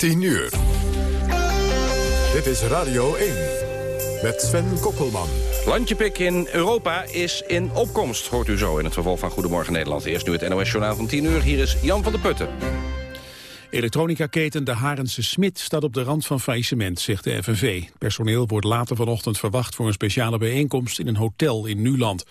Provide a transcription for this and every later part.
10 uur. Dit is Radio 1 met Sven Kokkelman. Landjepik in Europa is in opkomst, hoort u zo in het vervolg van Goedemorgen Nederland. Eerst nu het NOS-journaal van 10 uur. Hier is Jan van der Putten. Elektronica-keten De Harense Smit staat op de rand van faillissement, zegt de FNV. Personeel wordt later vanochtend verwacht voor een speciale bijeenkomst in een hotel in Nuland.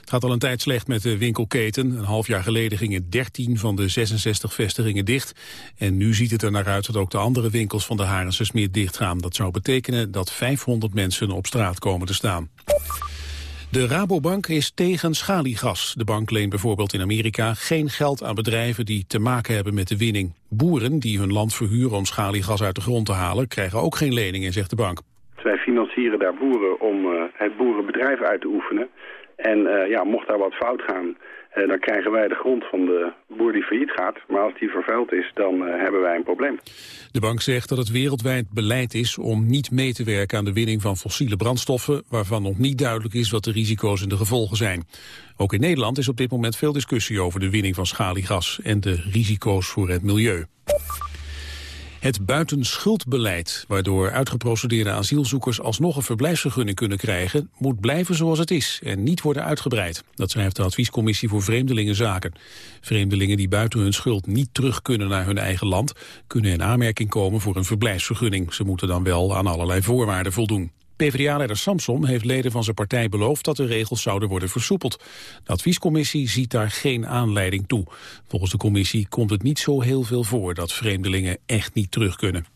Het gaat al een tijd slecht met de winkelketen. Een half jaar geleden gingen 13 van de 66 vestigingen dicht. En nu ziet het er naar uit dat ook de andere winkels van De Harense Smit dichtgaan. Dat zou betekenen dat 500 mensen op straat komen te staan. De Rabobank is tegen schaliegas. De bank leent bijvoorbeeld in Amerika geen geld aan bedrijven die te maken hebben met de winning. Boeren die hun land verhuren om schaliegas uit de grond te halen krijgen ook geen leningen, zegt de bank. Wij financieren daar boeren om uh, het boerenbedrijf uit te oefenen. En uh, ja, mocht daar wat fout gaan, uh, dan krijgen wij de grond van de boer die failliet gaat. Maar als die vervuild is, dan hebben wij een probleem. De bank zegt dat het wereldwijd beleid is om niet mee te werken aan de winning van fossiele brandstoffen, waarvan nog niet duidelijk is wat de risico's en de gevolgen zijn. Ook in Nederland is op dit moment veel discussie over de winning van schaliegas en de risico's voor het milieu. Het buitenschuldbeleid, waardoor uitgeprocedeerde asielzoekers alsnog een verblijfsvergunning kunnen krijgen, moet blijven zoals het is en niet worden uitgebreid. Dat schrijft de Adviescommissie voor Vreemdelingenzaken. Vreemdelingen die buiten hun schuld niet terug kunnen naar hun eigen land, kunnen in aanmerking komen voor een verblijfsvergunning. Ze moeten dan wel aan allerlei voorwaarden voldoen. PvdA-leider Samson heeft leden van zijn partij beloofd dat de regels zouden worden versoepeld. De adviescommissie ziet daar geen aanleiding toe. Volgens de commissie komt het niet zo heel veel voor dat vreemdelingen echt niet terug kunnen.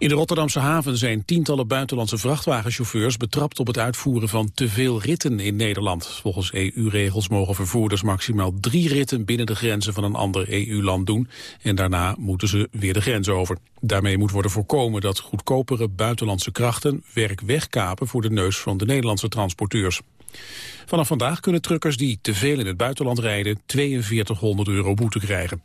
In de Rotterdamse haven zijn tientallen buitenlandse vrachtwagenchauffeurs betrapt op het uitvoeren van te veel ritten in Nederland. Volgens EU-regels mogen vervoerders maximaal drie ritten binnen de grenzen van een ander EU-land doen en daarna moeten ze weer de grens over. Daarmee moet worden voorkomen dat goedkopere buitenlandse krachten werk wegkapen voor de neus van de Nederlandse transporteurs. Vanaf vandaag kunnen truckers die te veel in het buitenland rijden 4200 euro boete krijgen.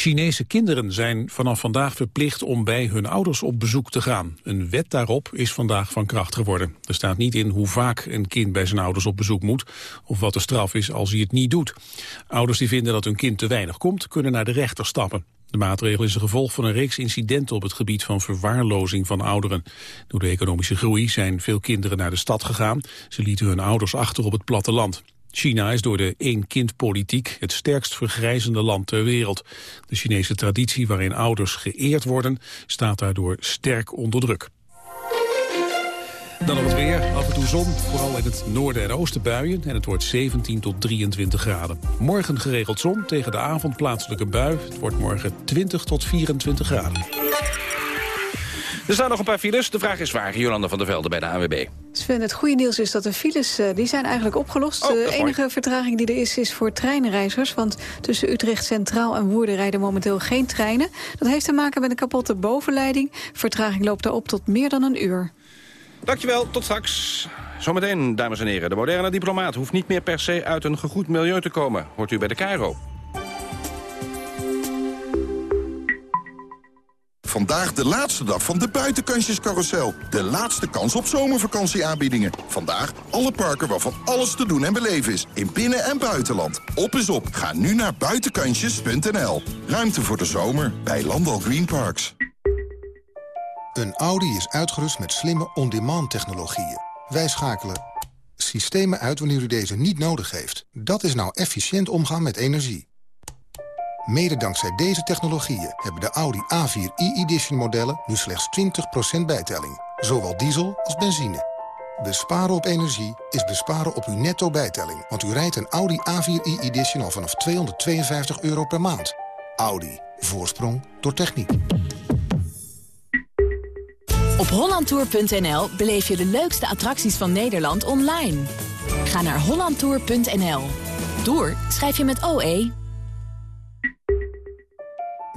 Chinese kinderen zijn vanaf vandaag verplicht om bij hun ouders op bezoek te gaan. Een wet daarop is vandaag van kracht geworden. Er staat niet in hoe vaak een kind bij zijn ouders op bezoek moet... of wat de straf is als hij het niet doet. Ouders die vinden dat hun kind te weinig komt, kunnen naar de rechter stappen. De maatregel is een gevolg van een reeks incidenten op het gebied van verwaarlozing van ouderen. Door de economische groei zijn veel kinderen naar de stad gegaan. Ze lieten hun ouders achter op het platteland. China is door de één-kind-politiek het sterkst vergrijzende land ter wereld. De Chinese traditie waarin ouders geëerd worden staat daardoor sterk onder druk. Dan nog het weer. Af en toe zon, vooral in het noorden en oosten buien. En het wordt 17 tot 23 graden. Morgen geregeld zon, tegen de avond plaatselijke bui. Het wordt morgen 20 tot 24 graden. Er staan nog een paar files. De vraag is waar. Jolanda van der Velde bij de AWB. Sven, het goede nieuws is dat de files uh, die zijn eigenlijk opgelost. Oh, de enige vertraging die er is, is voor treinreizigers. Want tussen Utrecht Centraal en Woerden rijden momenteel geen treinen. Dat heeft te maken met een kapotte bovenleiding. Vertraging loopt daarop tot meer dan een uur. Dankjewel, tot straks. Zometeen, dames en heren. De moderne diplomaat hoeft niet meer per se uit een gegoed milieu te komen. Hoort u bij de Cairo. Vandaag de laatste dag van de buitenkansjescarousel. De laatste kans op zomervakantieaanbiedingen. Vandaag alle parken waarvan alles te doen en beleven is. In binnen- en buitenland. Op is op. Ga nu naar buitenkansjes.nl. Ruimte voor de zomer bij Landal Green Parks. Een Audi is uitgerust met slimme on-demand technologieën. Wij schakelen systemen uit wanneer u deze niet nodig heeft. Dat is nou efficiënt omgaan met energie. Mede dankzij deze technologieën hebben de Audi A4 e-edition modellen nu slechts 20% bijtelling. Zowel diesel als benzine. Besparen op energie is besparen op uw netto bijtelling. Want u rijdt een Audi A4 e-edition al vanaf 252 euro per maand. Audi. Voorsprong door techniek. Op hollandtour.nl beleef je de leukste attracties van Nederland online. Ga naar hollandtour.nl. Tour schrijf je met OE.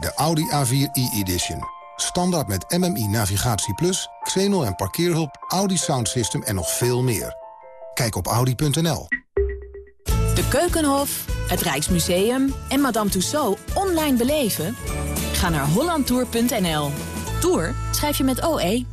De Audi A4 e-edition. Standaard met MMI Navigatie Plus, Xenol en parkeerhulp, Audi Sound System en nog veel meer. Kijk op audi.nl. De Keukenhof, het Rijksmuseum en Madame Tussauds online beleven? Ga naar hollandtour.nl. Tour schrijf je met OE.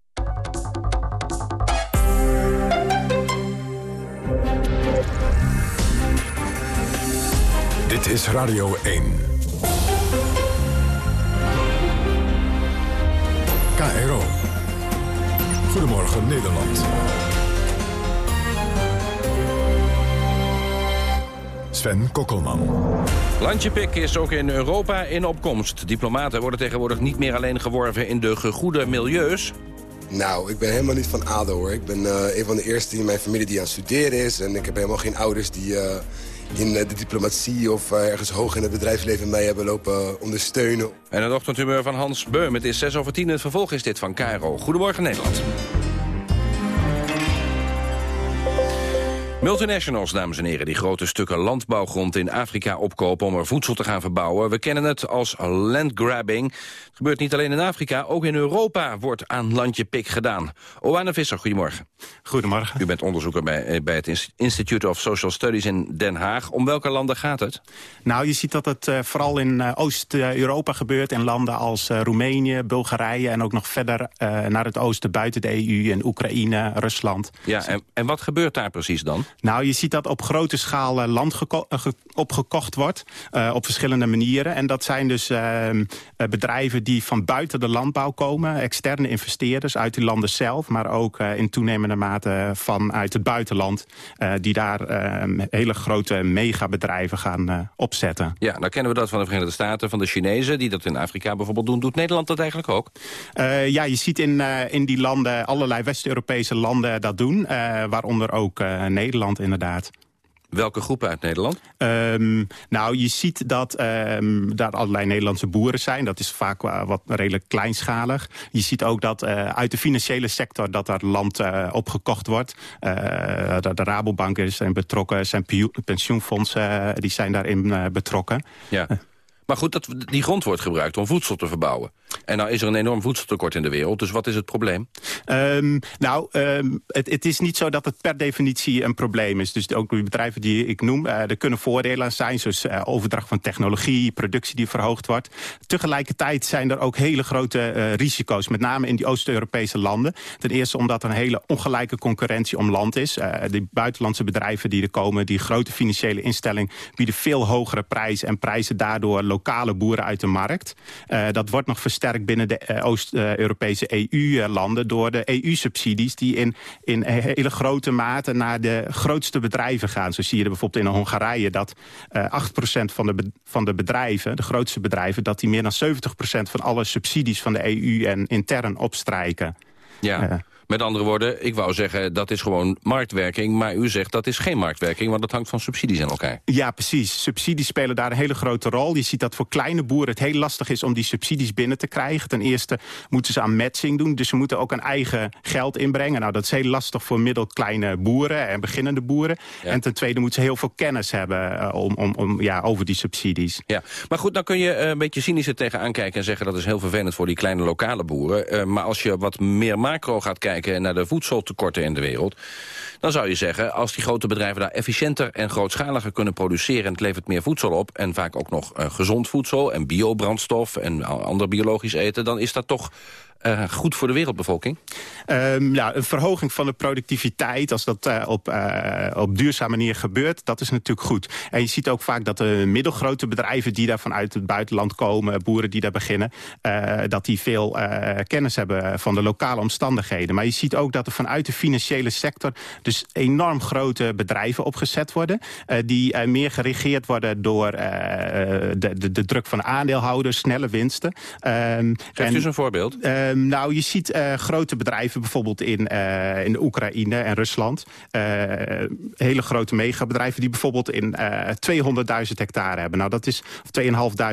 Dit is Radio 1. KRO. Goedemorgen Nederland. Sven Kokkelman. Landjepik is ook in Europa in opkomst. Diplomaten worden tegenwoordig niet meer alleen geworven in de gegoede milieus... Nou, ik ben helemaal niet van ADO hoor. Ik ben uh, een van de eerste in mijn familie die aan het studeren is. En ik heb helemaal geen ouders die uh, in de diplomatie of uh, ergens hoog in het bedrijfsleven mij hebben lopen ondersteunen. En het ochtendhumeur van Hans Beum. Het is 6 over 10. Het vervolg is dit van Cairo. Goedemorgen Nederland. Multinationals, dames en heren, die grote stukken landbouwgrond in Afrika opkopen om er voedsel te gaan verbouwen. We kennen het als landgrabbing. Het gebeurt niet alleen in Afrika, ook in Europa wordt aan landje pik gedaan. Oana Visser, goedemorgen. Goedemorgen. U bent onderzoeker bij, eh, bij het Institute of Social Studies in Den Haag. Om welke landen gaat het? Nou, je ziet dat het uh, vooral in uh, Oost-Europa gebeurt. In landen als uh, Roemenië, Bulgarije en ook nog verder naar het oosten buiten de EU. En Oekraïne, Rusland. Ja, en, en wat gebeurt daar precies dan? Nou, je ziet dat op grote schaal land opgekocht wordt. op verschillende manieren. En dat zijn dus ehm, bedrijven die van buiten de landbouw komen. Externe investeerders uit die landen zelf. Maar ook in toenemende mate vanuit het buitenland. die daar ehm, hele grote megabedrijven gaan opzetten. Ja, nou kennen we dat van de Verenigde Staten, van de Chinezen... die dat in Afrika bijvoorbeeld doen. Doet Nederland dat eigenlijk ook? Ja, je ziet in, in die landen, allerlei West-Europese landen dat doen. Waaronder ook Nederland inderdaad. Welke groepen uit Nederland? Um, nou, je ziet dat um, daar allerlei Nederlandse boeren zijn. Dat is vaak wat redelijk kleinschalig. Je ziet ook dat uh, uit de financiële sector dat er land uh, opgekocht wordt. De, de Rabobank zijn betrokken, zijn pensioenfondsen die zijn daarin betrokken. Ja. Maar goed, dat, die grond wordt gebruikt om voedsel te verbouwen. En nou is er een enorm voedseltekort in de wereld, dus wat is het probleem? Um, nou, um, het, is niet zo dat het per definitie een probleem is. Dus ook de bedrijven die ik noem, uh, er kunnen voordelen aan zijn... zoals uh, overdracht van technologie, productie die verhoogd wordt. Tegelijkertijd zijn er ook hele grote uh, risico's, met name in die Oost-Europese landen. Ten eerste omdat er een hele ongelijke concurrentie om land is. die buitenlandse bedrijven die er komen, die grote financiële instelling... bieden veel hogere prijzen en prijzen daardoor lokale boeren uit de markt. dat wordt nog versterkt sterk binnen de uh, Oost-Europese EU-landen... door de EU-subsidies die in, in hele grote mate naar de grootste bedrijven gaan. Zo zie je bijvoorbeeld in Hongarije dat uh, 8% van de, van de bedrijven, de grootste bedrijven... dat die meer dan 70% van alle subsidies van de EU en intern opstrijken. Ja. Met andere woorden, ik wou zeggen dat is gewoon marktwerking... maar u zegt dat is geen marktwerking, want dat hangt van subsidies aan elkaar. Ja, precies. Subsidies spelen daar een hele grote rol. Je ziet dat voor kleine boeren het heel lastig is om die subsidies binnen te krijgen. Ten eerste moeten ze aan matching doen, dus ze moeten ook een eigen geld inbrengen. Nou, dat is heel lastig voor middelkleine boeren en beginnende boeren. Ja. En ten tweede moeten ze heel veel kennis hebben uh, om, om, om, ja, over die subsidies. Ja, maar goed, dan kun je uh, een beetje cynisch er tegenaan kijken... en zeggen dat is heel vervelend voor die kleine lokale boeren. Uh, maar als je wat meer macro gaat kijken naar de voedseltekorten in de wereld... dan zou je zeggen, als die grote bedrijven daar efficiënter en grootschaliger kunnen produceren... en het levert meer voedsel op en vaak ook nog uh, gezond voedsel... en biobrandstof en ander biologisch eten... dan is dat toch uh, goed voor de wereldbevolking? Um, ja, een verhoging van de productiviteit, als dat uh, op, uh, op duurzame manier gebeurt, dat is natuurlijk goed. En je ziet ook vaak dat de middelgrote bedrijven die daar vanuit het buitenland komen, boeren die daar beginnen, dat die veel kennis hebben van de lokale omstandigheden. Maar je ziet ook dat er vanuit de financiële sector dus enorm grote bedrijven opgezet worden, die meer geregeerd worden door de, de, de, druk van aandeelhouders, snelle winsten. Um, Geeft u eens een voorbeeld? Ehm, nou, je ziet grote bedrijven bijvoorbeeld in, in de Oekraïne en Rusland. hele grote megabedrijven die bijvoorbeeld in 200.000 hectare hebben. Nou, dat is, of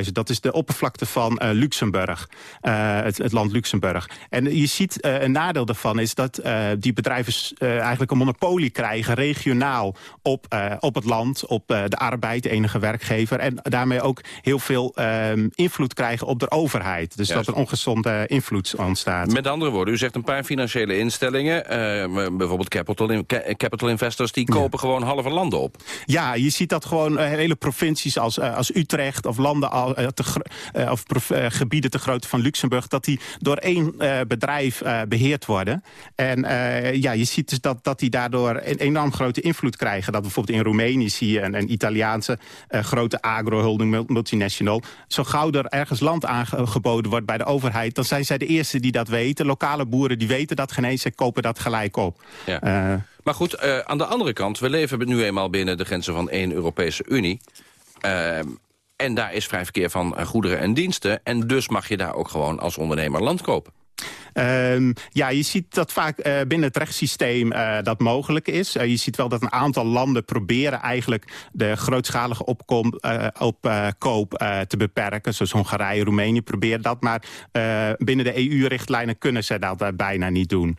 2.500, dat is de oppervlakte van Luxemburg. Het, het, land Luxemburg. En je ziet, een nadeel daarvan is dat die bedrijven eigenlijk een monopolie krijgen, regionaal, op, op het land, op de arbeid, de enige werkgever. En daarmee ook heel veel ehm, invloed krijgen op de overheid. Dus dat er ongezonde invloed ontstaat. Met andere woorden, u zegt een paar financiële instellingen... Uh, bijvoorbeeld capital, in, capital investors, die kopen gewoon halve landen op. Ja, je ziet dat gewoon eh, hele provincies als, uh, als Utrecht... of landen al, te, of gebieden te grootte van Luxemburg... dat die door één bedrijf beheerd worden. En ja, je ziet dus dat, dat die daardoor een enorm grote invloed krijgen. Dat bijvoorbeeld in Roemenië zie je een, een Italiaanse grote agro-holding multinational... zo gauw er ergens land aangeboden wordt bij de overheid... dan zijn zij de eerste die dat weten. Lokale boeren die weten dat geen eens, kopen dat gelijk op. Ja. Uh, maar goed, uh, aan de andere kant, we leven nu eenmaal binnen de grenzen van één Europese Unie. Uh, en daar is vrij verkeer van goederen en diensten. En dus mag je daar ook gewoon als ondernemer land kopen. Um, ja, je ziet dat vaak uh, binnen het rechtssysteem uh, dat mogelijk is. Uh, je ziet wel dat een aantal landen proberen eigenlijk de grootschalige opkom, opkoop te beperken. Zoals Hongarije, Roemenië proberen dat. Maar binnen de EU-richtlijnen kunnen ze dat bijna niet doen.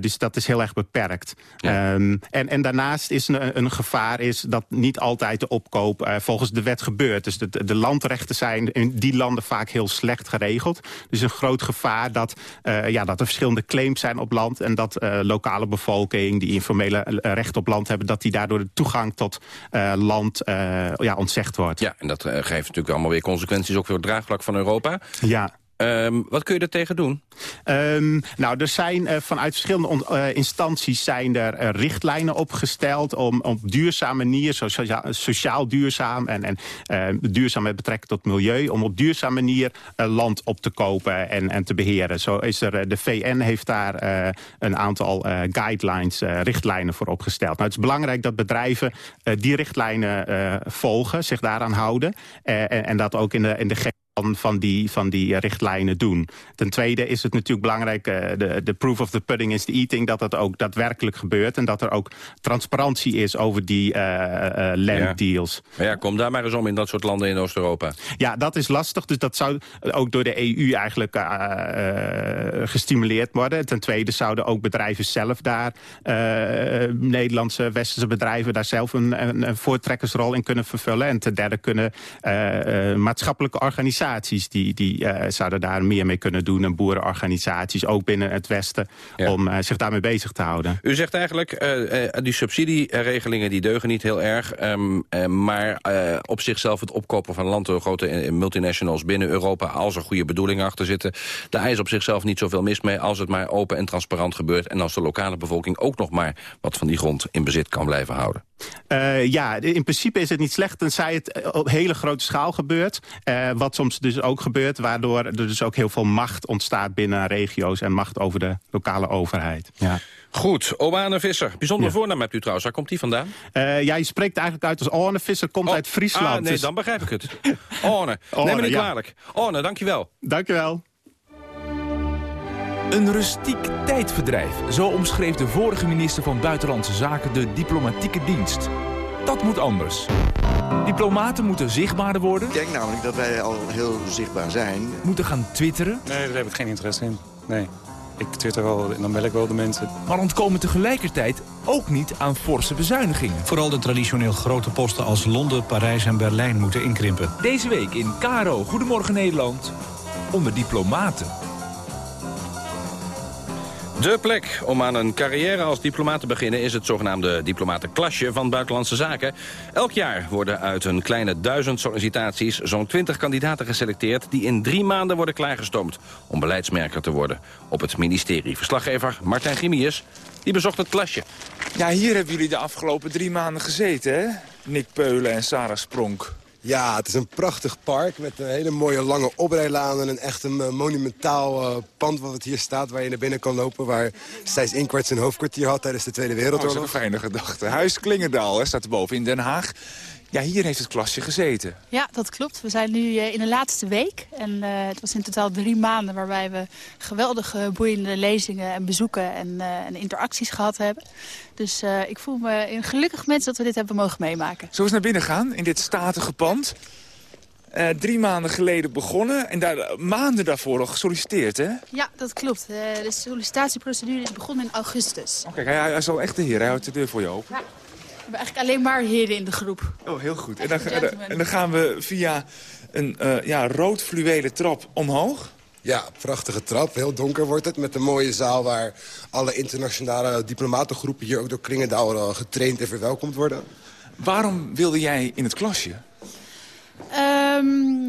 dus dat is heel erg beperkt. Ja. Um, en, en daarnaast is een, een gevaar is dat niet altijd de opkoop volgens de wet gebeurt. Dus de, de landrechten zijn in die landen vaak heel slecht geregeld. Dus een groot gevaar dat ja, dat er verschillende claims zijn op land... en dat uh, lokale bevolking die informele eh, recht op land hebben... dat die daardoor de toegang tot land ja, ontzegd wordt. Ja, en dat geeft natuurlijk allemaal weer consequenties... ook voor het draagvlak van Europa. Ja. Um, wat kun je er tegen doen? Um, nou, er zijn uh, vanuit verschillende uh, instanties zijn er uh, richtlijnen opgesteld... om op duurzame manier, so sociaal, sociaal duurzaam en, en ehm, duurzaam met betrekking tot milieu... om op duurzame manier land op te kopen en, en te beheren. Zo is er, de VN heeft daar een aantal guidelines, richtlijnen voor opgesteld. Nou, het is belangrijk dat bedrijven die richtlijnen volgen, zich daaraan houden... en, en dat ook in de, in de van, van, die, van die richtlijnen doen. Ten tweede is het natuurlijk belangrijk, uh, de, de proof of the pudding is the eating... dat dat ook daadwerkelijk gebeurt en dat er ook transparantie is over die uh, uh, landdeals. Ja. ja, kom daar maar eens om in dat soort landen in Oost-Europa. Ja, dat is lastig, dus dat zou ook door de EU eigenlijk gestimuleerd worden. Ten tweede zouden ook bedrijven zelf daar, Nederlandse, westerse bedrijven... daar zelf een, een, een, voortrekkersrol in kunnen vervullen. En ten derde kunnen maatschappelijke organisaties organisaties die, die uh, zouden daar meer mee kunnen doen. En boerenorganisaties, ook binnen het Westen, om uh, zich daarmee bezig te houden. U zegt eigenlijk, uh, die subsidieregelingen die deugen niet heel erg. Um, maar op zichzelf het opkopen van land door grote multinationals binnen Europa... als er goede bedoelingen achter zitten... daar is op zichzelf niet zoveel mis mee als het maar open en transparant gebeurt... en als de lokale bevolking ook nog maar wat van die grond in bezit kan blijven houden. Uh, ja, in principe is het niet slecht tenzij het op hele grote schaal gebeurt. Uh, wat soms dus ook gebeurt, waardoor er dus ook heel veel macht ontstaat binnen regio's... en macht over de lokale overheid. Ja. Goed, Oane Visser. Bijzonder ja. voornaam hebt u trouwens. Waar komt die vandaan? Uh, ja, je spreekt eigenlijk uit als Oane Visser, komt oh. uit Friesland. Ah, nee, dus... dan begrijp ik het. Oane, neem me niet kwalijk. Oane, dankjewel. Dankjewel. Een rustiek tijdverdrijf, zo omschreef de vorige minister van Buitenlandse Zaken de diplomatieke dienst. Dat moet anders. Diplomaten moeten zichtbaarder worden. Ik denk namelijk dat wij al heel zichtbaar zijn. Moeten gaan twitteren. Nee, daar heb ik geen interesse in. Nee. Ik twitter wel en dan bel ik wel de mensen. Maar ontkomen tegelijkertijd ook niet aan forse bezuinigingen. Vooral de traditioneel grote posten als Londen, Parijs en Berlijn moeten inkrimpen. Deze week in Caro Goedemorgen Nederland onder diplomaten. De plek om aan een carrière als diplomaat te beginnen... is het zogenaamde diplomatenklasje van Buitenlandse Zaken. Elk jaar worden uit een kleine duizend sollicitaties... zo'n twintig kandidaten geselecteerd... die in drie maanden worden klaargestoomd om beleidsmerker te worden op het ministerie. Verslaggever Martijn Gimius die bezocht het klasje. Ja, hier hebben jullie de afgelopen drie maanden gezeten, hè? Nick Peulen en Sarah Spronk. Ja, het is een prachtig park met een hele mooie lange oprijlaan... en een echt een monumentaal uh, pand wat hier staat waar je naar binnen kan lopen... waar Stijs Inkwart zijn hoofdkwartier had tijdens de Tweede Wereldoorlog. Oh, dat is een fijne gedachte. Huis Klingendaal hè, staat erboven in Den Haag. Ja, hier heeft het klasje gezeten. Ja, dat klopt. We zijn nu in de laatste week. En het was in totaal drie maanden waarbij we geweldige boeiende lezingen en bezoeken en, en interacties gehad hebben. Dus ik voel me een gelukkig mens dat we dit hebben mogen meemaken. We eens naar binnen gaan in dit statige pand? Uh, drie maanden geleden begonnen en daar, maanden daarvoor al gesolliciteerd, hè? Ja, dat klopt. Uh, de sollicitatieprocedure is begonnen in augustus. Oké, hij, hij, is al echt de heer. Hij houdt de deur voor je open. Ja. We hebben eigenlijk alleen maar heren in de groep. Oh, heel goed. En dan, en dan gaan we via een uh, ja, rood fluwelen trap omhoog. Ja, prachtige trap. Heel donker wordt het. Met een mooie zaal waar alle internationale diplomatengroepen... hier ook door Klingendaal getraind en verwelkomd worden. Waarom wilde jij in het klasje? Um,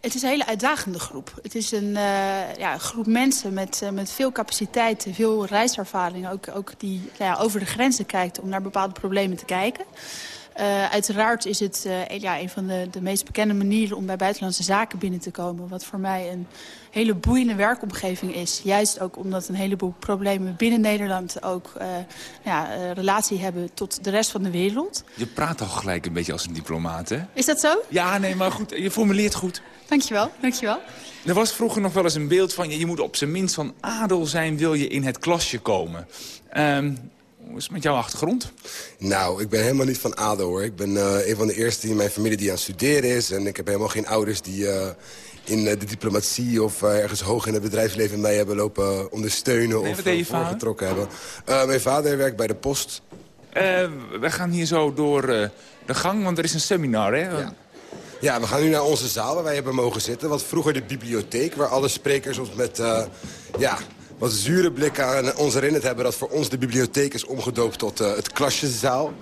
het is een hele uitdagende groep. Het is een uh, ja, groep mensen met, uh, met veel capaciteit, veel reiservaring. Ook, ook die nou ja, over de grenzen kijkt om naar bepaalde problemen te kijken. Uh, uiteraard is het uh, ja, een van de, de meest bekende manieren om bij buitenlandse zaken binnen te komen. Wat voor mij een hele boeiende werkomgeving is. Juist ook omdat een heleboel problemen binnen Nederland ook uh, ja, relatie hebben tot de rest van de wereld. Je praat al gelijk een beetje als een diplomaat, hè? Is dat zo? Ja, nee, maar goed, je formuleert goed. Dankjewel, dankjewel. Er was vroeger nog wel eens een beeld van... je moet op zijn minst van adel zijn, wil je in het klasje komen. Um, hoe is het met jouw achtergrond? Nou, ik ben helemaal niet van adel hoor. Ik ben uh, een van de eerste in mijn familie die aan het studeren is. En ik heb helemaal geen ouders die uh, in uh, de diplomatie of ergens hoog in het bedrijfsleven mij hebben lopen ondersteunen nee, of voorgetrokken hebben. mijn vader werkt bij de post. we gaan hier zo door de gang, want er is een seminar hè? Ja. Ja, we gaan nu naar onze zaal waar wij hebben mogen zitten. Wat vroeger de bibliotheek, waar alle sprekers ons met ja, wat zure blikken aan ons herinnerd hebben... dat voor ons de bibliotheek is omgedoopt tot uh, het klasjezaal.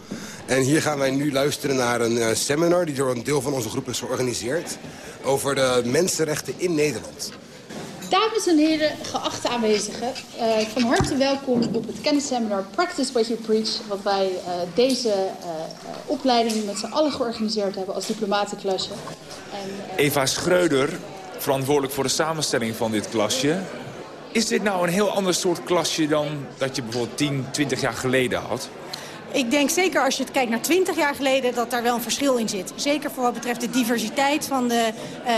En hier gaan wij nu luisteren naar een uh, seminar... die door een deel van onze groep is georganiseerd... over de mensenrechten in Nederland. Dames en heren, geachte aanwezigen, uh, van harte welkom op het kennisseminar Practice What You Preach, wat wij uh, deze uh, opleiding met z'n allen georganiseerd hebben als diplomatenklasje. En, Eva Schreuder, verantwoordelijk voor de samenstelling van dit klasje. Is dit nou een heel ander soort klasje dan dat je bijvoorbeeld 10, 20 jaar geleden had? Ik denk zeker als je het kijkt naar 20 jaar geleden dat daar wel een verschil in zit. Zeker voor wat betreft de diversiteit van de, uh,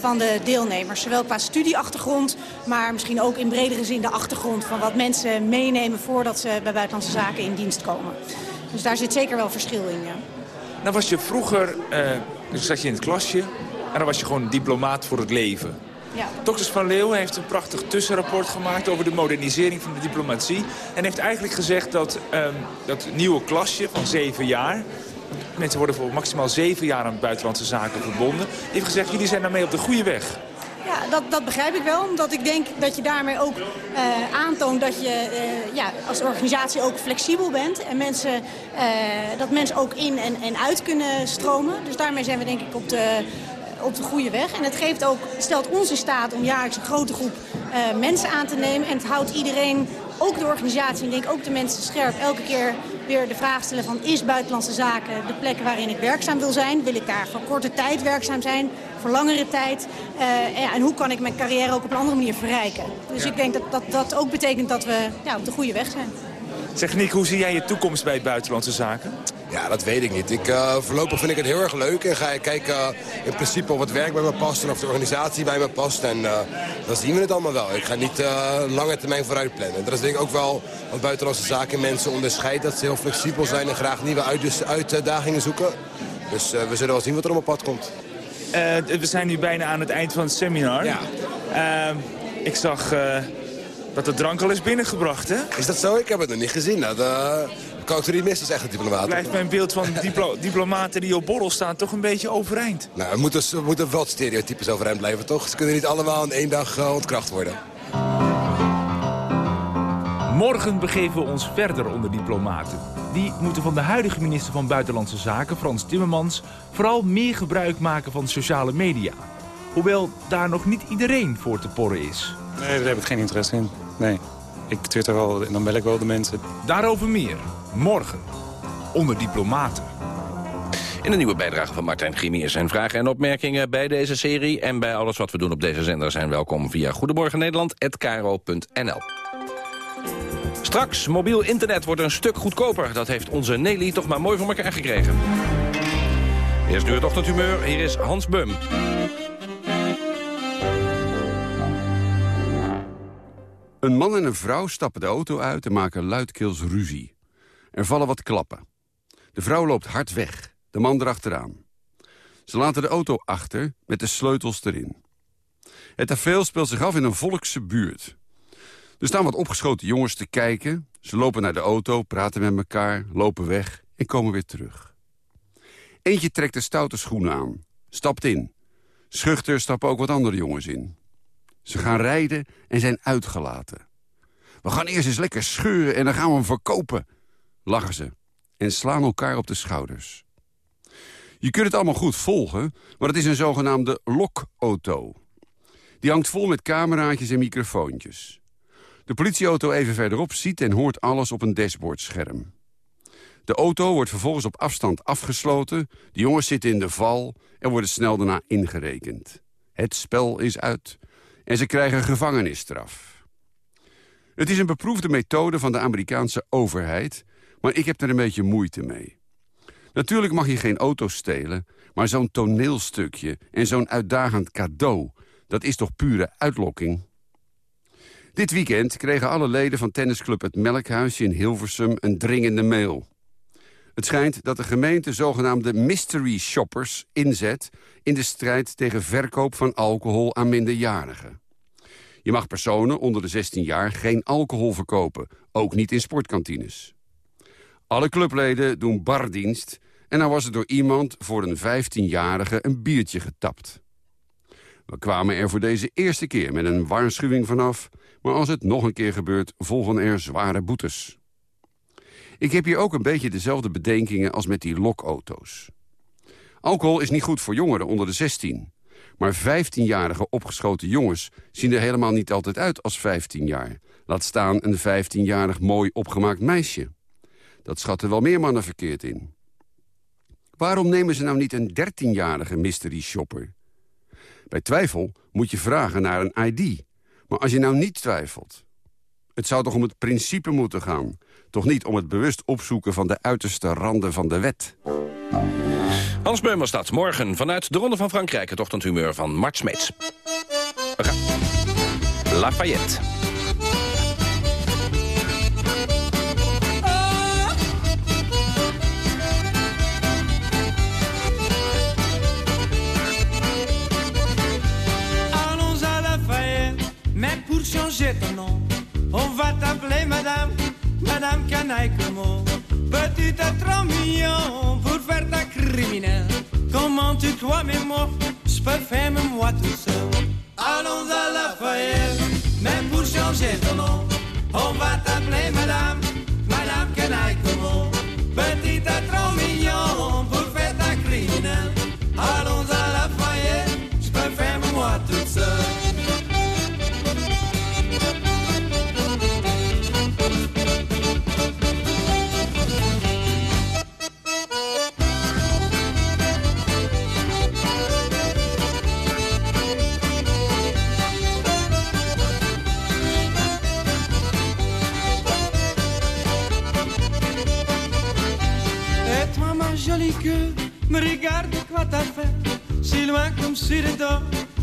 van de deelnemers. Zowel qua studieachtergrond, maar misschien ook in bredere zin de achtergrond... van wat mensen meenemen voordat ze bij Buitenlandse Zaken in dienst komen. Dus daar zit zeker wel verschil in, ja. Nou was je vroeger, uh, dus zat je in het klasje... en dan was je gewoon diplomaat voor het leven. Ja. Dokters van Leeuwen heeft een prachtig tussenrapport gemaakt over de modernisering van de diplomatie. En heeft eigenlijk gezegd dat um, dat nieuwe klasje van zeven jaar... Mensen worden voor maximaal zeven jaar aan buitenlandse zaken verbonden. Heeft gezegd, jullie zijn daarmee op de goede weg. Ja, dat, dat begrijp ik wel. Omdat ik denk dat je daarmee ook uh, aantoont dat je uh, ja, als organisatie ook flexibel bent. En mensen, uh, dat mensen ook in en, en uit kunnen stromen. Dus daarmee zijn we denk ik op de, op de goede weg. En het geeft ook, stelt ons in staat om jaarlijks een grote groep uh, mensen aan te nemen. En het houdt iedereen, ook de organisatie en denk ook de mensen scherp, elke keer weer de vraag stellen van is buitenlandse zaken de plek waarin ik werkzaam wil zijn? Wil ik daar voor korte tijd werkzaam zijn? Voor langere tijd? Uh, en hoe kan ik mijn carrière ook op een andere manier verrijken? Dus ja. ik denk dat, dat dat ook betekent dat we ja, op de goede weg zijn. Zeg Nick, hoe zie jij je toekomst bij buitenlandse zaken? Ja, dat weet ik niet. Ik, uh, voorlopig vind ik het heel erg leuk en ga ik kijken uh, in principe of het werk bij me past en of de organisatie bij me past. En uh, dan zien we het allemaal wel. Ik ga niet lange termijn vooruit plannen. Dat is denk ik ook wel wat buitenlandse zaken mensen onderscheidt. Dat ze heel flexibel zijn en graag nieuwe uitdagingen zoeken. Dus we zullen wel zien wat er op pad komt. we zijn nu bijna aan het eind van het seminar. Ja. ik zag dat de drank al is binnengebracht, hè? Is dat zo? Ik heb het nog niet gezien. Dat, uh, er is echt een diplomaat. Blijft mijn beeld van diplo diplomaten die op borrel staan toch een beetje overeind? Nou, er moeten, er moeten wel stereotypes overeind blijven, toch? Ze kunnen niet allemaal in één dag uh, ontkracht worden. Morgen begeven we ons verder onder diplomaten. Die moeten van de huidige minister van Buitenlandse Zaken, Frans Timmermans... vooral meer gebruik maken van sociale media. Hoewel daar nog niet iedereen voor te porren is. Nee, daar heb ik geen interesse in. Nee. Ik twitter wel en dan bel ik wel de mensen. Daarover meer. Morgen. Onder diplomaten. In een nieuwe bijdrage van Martijn Grimier zijn vragen en opmerkingen bij deze serie. En bij alles wat we doen op deze zender zijn welkom via Goedemorgen Nederland@kro.nl. Straks, mobiel internet wordt een stuk goedkoper. Dat heeft onze Nelly toch maar mooi voor elkaar gekregen. Eerst nu het ochtendhumeur, hier is Hans Bum. Een man en een vrouw stappen de auto uit en maken luidkeels ruzie. Er vallen wat klappen. De vrouw loopt hard weg, de man erachteraan. Ze laten de auto achter met de sleutels erin. Het tafereel speelt zich af in een volkse buurt. Er staan wat opgeschoten jongens te kijken. Ze lopen naar de auto, praten met elkaar, lopen weg en komen weer terug. Eentje trekt de stoute schoenen aan, stapt in. Schuchter stappen ook wat andere jongens in. Ze gaan rijden en zijn uitgelaten. We gaan eerst eens lekker scheuren en dan gaan we hem verkopen, lachen ze. En slaan elkaar op de schouders. Je kunt het allemaal goed volgen, maar het is een zogenaamde lokauto. Die hangt vol met cameraatjes en microfoontjes. De politieauto even verderop ziet en hoort alles op een dashboardscherm. De auto wordt vervolgens op afstand afgesloten. De jongens zitten in de val en worden snel daarna ingerekend. Het spel is uit en ze krijgen gevangenisstraf. Het is een beproefde methode van de Amerikaanse overheid... maar ik heb er een beetje moeite mee. Natuurlijk mag je geen auto stelen, maar zo'n toneelstukje... en zo'n uitdagend cadeau, dat is toch pure uitlokking? Dit weekend kregen alle leden van tennisclub Het Melkhuisje in Hilversum een dringende mail. Het schijnt dat de gemeente zogenaamde mystery shoppers inzet... in de strijd tegen verkoop van alcohol aan minderjarigen. Je mag personen onder de 16 jaar geen alcohol verkopen, ook niet in sportkantines. Alle clubleden doen bardienst en dan was er door iemand voor een 15-jarige een biertje getapt. We kwamen er voor deze eerste keer met een waarschuwing vanaf... maar als het nog een keer gebeurt, volgen er zware boetes. Ik heb hier ook een beetje dezelfde bedenkingen als met die lokauto's. Alcohol is niet goed voor jongeren onder de 16. Maar 15-jarige opgeschoten jongens zien er helemaal niet altijd uit als 15 jaar. Laat staan een 15-jarig mooi opgemaakt meisje. Dat schatten wel meer mannen verkeerd in. Waarom nemen ze nou niet een 13-jarige mystery shopper? Bij twijfel moet je vragen naar een ID. Maar als je nou niet twijfelt... Het zou toch om het principe moeten gaan? Toch niet om het bewust opzoeken van de uiterste randen van de wet? Hans Beumers staat morgen vanuit de Ronde van Frankrijk... het ochtendhumeur van Mart Smeets. We gaan. Lafayette. Allons à Lafayette, mais pour changer ton nom, on va t'appeler madame, madame Canaille Como. Petit à trop mignon pour faire ta criminelle. Comment tu crois, mais moi, je peux faire même moi tout seul. Allons à Lafayette, mais pour changer ton nom, on va t'appeler madame, madame Canaille Como. Petit à trop mignon pour faire ta criminelle. Allons à Lafayette, je peux faire même moi tout seul. Quoi t'as fait. Si loin comme sur le dos,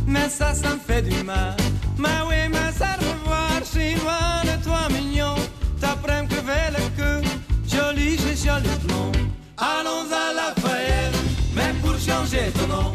mais ça, ça me fait du mal. Mais oui, mais ça me voir, si loin de toi, mignon. T'apprends me crever le queue, joli, j'ai joli blond. Allons à la Lafayette, mais pour changer ton nom,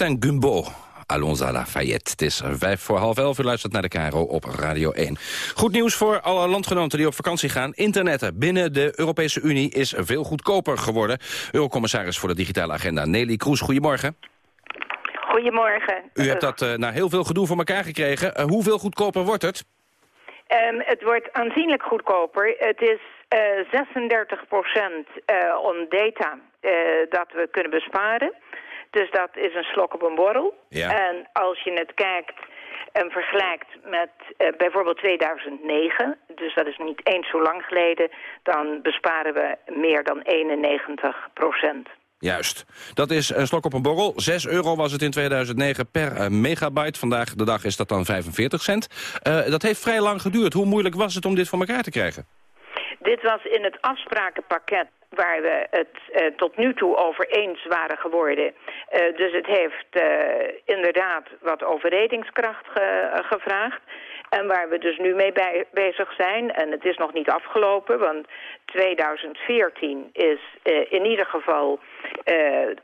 Martin Gumbo. Allons à la Fayette. Het is vijf voor half elf. U luistert naar de Caro op Radio 1. Goed nieuws voor alle landgenoten die op vakantie gaan. Internetten binnen de Europese Unie is veel goedkoper geworden. Eurocommissaris voor de digitale agenda Nelly Kroes. Goedemorgen. Goedemorgen. U hebt dat uh, na heel veel gedoe voor elkaar gekregen. Uh, hoeveel goedkoper wordt het? Um, het wordt aanzienlijk goedkoper. Het is uh, 36 procent on data dat we kunnen besparen. Dus dat is een slok op een borrel. Ja. En als je het kijkt en vergelijkt met uh, bijvoorbeeld 2009... dus dat is niet eens zo lang geleden... dan besparen we meer dan 91 procent. Juist. Dat is een slok op een borrel. 6 euro was het in 2009 per uh, megabyte. Vandaag de dag is dat dan 45 cent. Uh, dat heeft vrij lang geduurd. Hoe moeilijk was het om dit voor elkaar te krijgen? Dit was in het afsprakenpakket waar we het uh, tot nu toe over eens waren geworden. Uh, dus het heeft uh, inderdaad wat overredingskracht ge gevraagd. En waar we dus nu mee bij, bezig zijn, en het is nog niet afgelopen... want 2014 is in ieder geval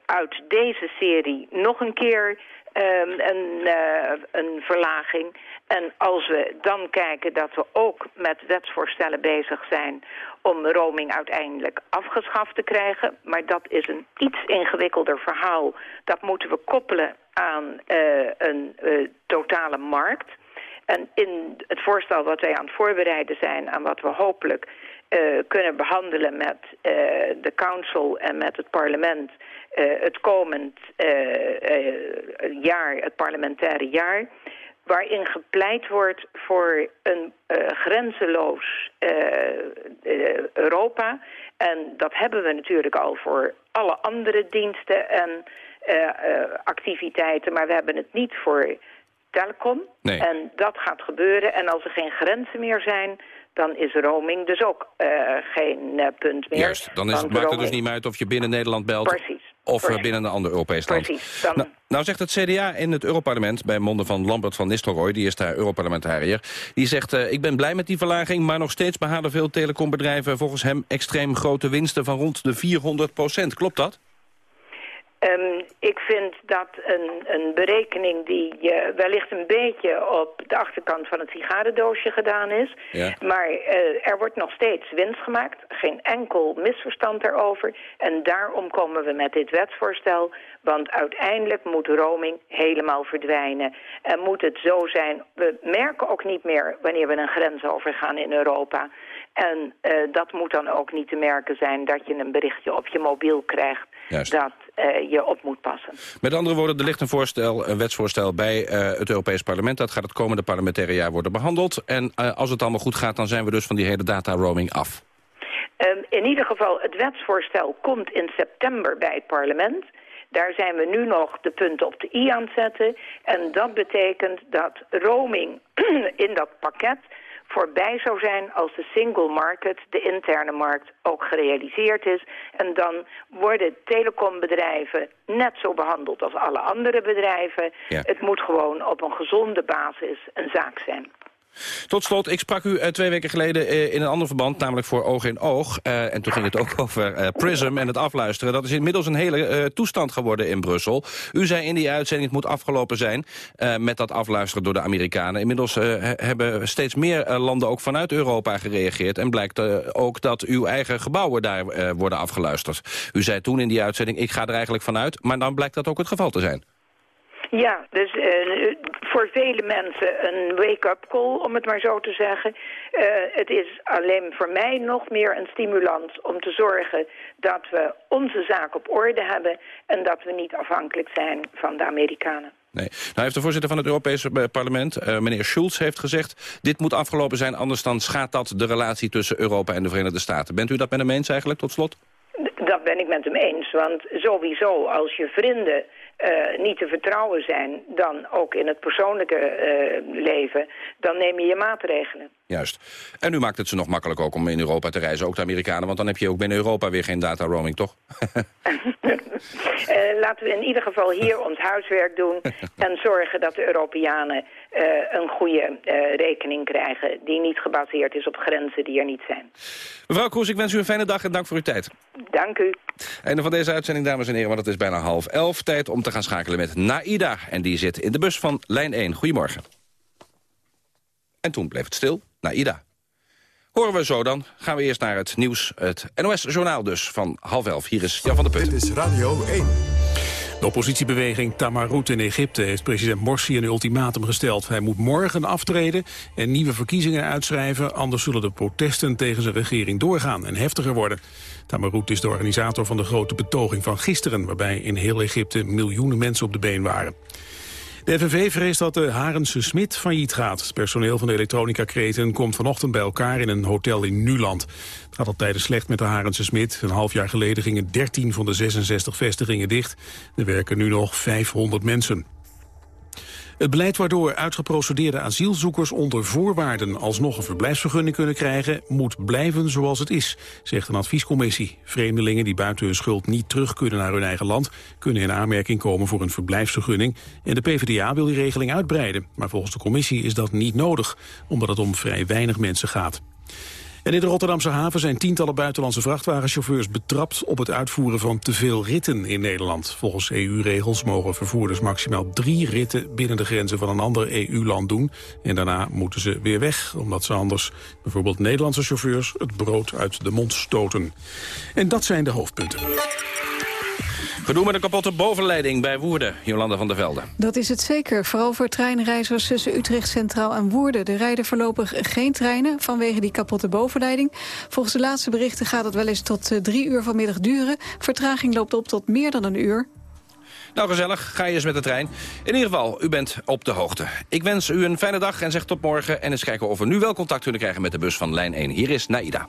uit deze serie nog een keer... Um, een, uh, een verlaging. En als we dan kijken dat we ook met wetsvoorstellen bezig zijn... om roaming uiteindelijk afgeschaft te krijgen... maar dat is een iets ingewikkelder verhaal. Dat moeten we koppelen aan uh, een uh, totale markt... En in het voorstel wat wij aan het voorbereiden zijn... aan wat we hopelijk uh, kunnen behandelen met uh, de council en met het parlement... Uh, het komend jaar, het parlementaire jaar... waarin gepleit wordt voor een grenzeloos Europa. En dat hebben we natuurlijk al voor alle andere diensten en activiteiten... maar we hebben het niet voor telecom. Nee. En dat gaat gebeuren. En als er geen grenzen meer zijn, dan is roaming dus ook uh, geen uh, punt meer. Juist, dan is, het, maakt het dus niet meer uit of je binnen Nederland belt... Precies. of Precies. binnen een ander Europees land. Precies. Dan... Nou, nou zegt het CDA in het Europarlement, bij monden van Lambert van Nistelrooy... die is daar Europarlementariër, die zegt... Uh, ik ben blij met die verlaging, maar nog steeds behalen veel telecombedrijven... volgens hem extreem grote winsten van rond de 400 procent. Klopt dat? Um, ik vind dat een, een berekening die uh, wellicht een beetje op de achterkant van het sigarendoosje gedaan is. Ja. Maar uh, er wordt nog steeds winst gemaakt. Geen enkel misverstand daarover. En daarom komen we met dit wetsvoorstel. Want uiteindelijk moet roaming helemaal verdwijnen. En moet het zo zijn. We merken ook niet meer wanneer we een grens overgaan in Europa. En uh, dat moet dan ook niet te merken zijn dat je een berichtje op je mobiel krijgt. Juist. Dat uh, je op moet passen. Met andere woorden, er ligt een, voorstel, een wetsvoorstel bij uh, het Europees Parlement. Dat gaat het komende parlementaire jaar worden behandeld. En uh, als het allemaal goed gaat, dan zijn we dus van die hele data roaming af. Um, in ieder geval, het wetsvoorstel komt in september bij het parlement. Daar zijn we nu nog de punten op de i aan het zetten. En dat betekent dat roaming in dat pakket voorbij zou zijn als de single market, de interne markt, ook gerealiseerd is. En dan worden telecombedrijven net zo behandeld als alle andere bedrijven. Ja. Het moet gewoon op een gezonde basis een zaak zijn. Tot slot, ik sprak u uh, twee weken geleden uh, in een ander verband, namelijk voor Oog in Oog. Uh, en toen ging het ook over Prism en het afluisteren. Dat is inmiddels een hele toestand geworden in Brussel. U zei in die uitzending, het moet afgelopen zijn met dat afluisteren door de Amerikanen. Inmiddels hebben steeds meer landen ook vanuit Europa gereageerd. En blijkt ook dat uw eigen gebouwen daar worden afgeluisterd. U zei toen in die uitzending, ik ga er eigenlijk vanuit. Maar dan blijkt dat ook het geval te zijn. Ja, dus uh, voor vele mensen een wake-up call, om het maar zo te zeggen. Uh, het is alleen voor mij nog meer een stimulans om te zorgen dat we onze zaak op orde hebben... en dat we niet afhankelijk zijn van de Amerikanen. Nee. Nou heeft de voorzitter van het Europese parlement, uh, meneer Schulz, heeft gezegd... dit moet afgelopen zijn, anders dan schaadt dat de relatie tussen Europa en de Verenigde Staten. Bent u dat met hem eens eigenlijk, tot slot? Dat ben ik met hem eens, want sowieso als je vrienden uh, niet te vertrouwen zijn, dan ook in het persoonlijke uh, leven, dan neem je je maatregelen. Juist. En nu maakt het ze nog makkelijk ook om in Europa te reizen, ook de Amerikanen. Want dan heb je ook binnen Europa weer geen data roaming, toch? Eh, laten we in ieder geval hier ons huiswerk doen... en zorgen dat de Europeanen eh, een goede eh, rekening krijgen... die niet gebaseerd is op grenzen die er niet zijn. Mevrouw Kroes, ik wens u een fijne dag en dank voor uw tijd. Dank u. Einde van deze uitzending, dames en heren, want het is bijna half elf. Tijd om te gaan schakelen met Naida. En die zit in de bus van lijn 1. Goedemorgen. En toen bleef het stil. Naida. Horen we zo dan. Gaan we eerst naar het nieuws, het NOS-journaal dus, van half elf. Hier is Jan van der Putten. Dit is Radio 1. De oppositiebeweging Tamarut in Egypte heeft president Morsi een ultimatum gesteld. Hij moet morgen aftreden en nieuwe verkiezingen uitschrijven... anders zullen de protesten tegen zijn regering doorgaan en heftiger worden. Tamarut is de organisator van de grote betoging van gisteren... waarbij in heel Egypte miljoenen mensen op de been waren. De FNV vreest dat de Harense Smit failliet gaat. Het personeel van de elektronica-kreten komt vanochtend bij elkaar in een hotel in Nuland. Het gaat al tijden slecht met de Harense Smit. Een half jaar geleden gingen 13 van de 66 vestigingen dicht. Er werken nu nog 500 mensen. Het beleid waardoor uitgeprocedeerde asielzoekers onder voorwaarden alsnog een verblijfsvergunning kunnen krijgen, moet blijven zoals het is, zegt een adviescommissie. Vreemdelingen die buiten hun schuld niet terug kunnen naar hun eigen land, kunnen in aanmerking komen voor een verblijfsvergunning. En de PvdA wil die regeling uitbreiden. Maar volgens de commissie is dat niet nodig, omdat het om vrij weinig mensen gaat. En in de Rotterdamse haven zijn tientallen buitenlandse vrachtwagenchauffeurs betrapt op het uitvoeren van te veel ritten in Nederland. Volgens EU-regels mogen vervoerders maximaal drie ritten binnen de grenzen van een ander EU-land doen. En daarna moeten ze weer weg, omdat ze anders bijvoorbeeld Nederlandse chauffeurs het brood uit de mond stoten. En dat zijn de hoofdpunten. Gedoe met een kapotte bovenleiding bij Woerden. Jolanda van der Velde. Dat is het zeker. Vooral voor treinreizigers tussen Utrecht Centraal en Woerden. Er rijden voorlopig geen treinen vanwege die kapotte bovenleiding. Volgens de laatste berichten gaat het wel eens tot eh, drie uur vanmiddag duren. Vertraging loopt op tot meer dan een uur. Nou, gezellig. Ga je eens met de trein. In ieder geval, u bent op de hoogte. Ik wens u een fijne dag en zeg tot morgen. En eens kijken of we nu wel contact kunnen krijgen met de bus van lijn 1. Hier is Naida.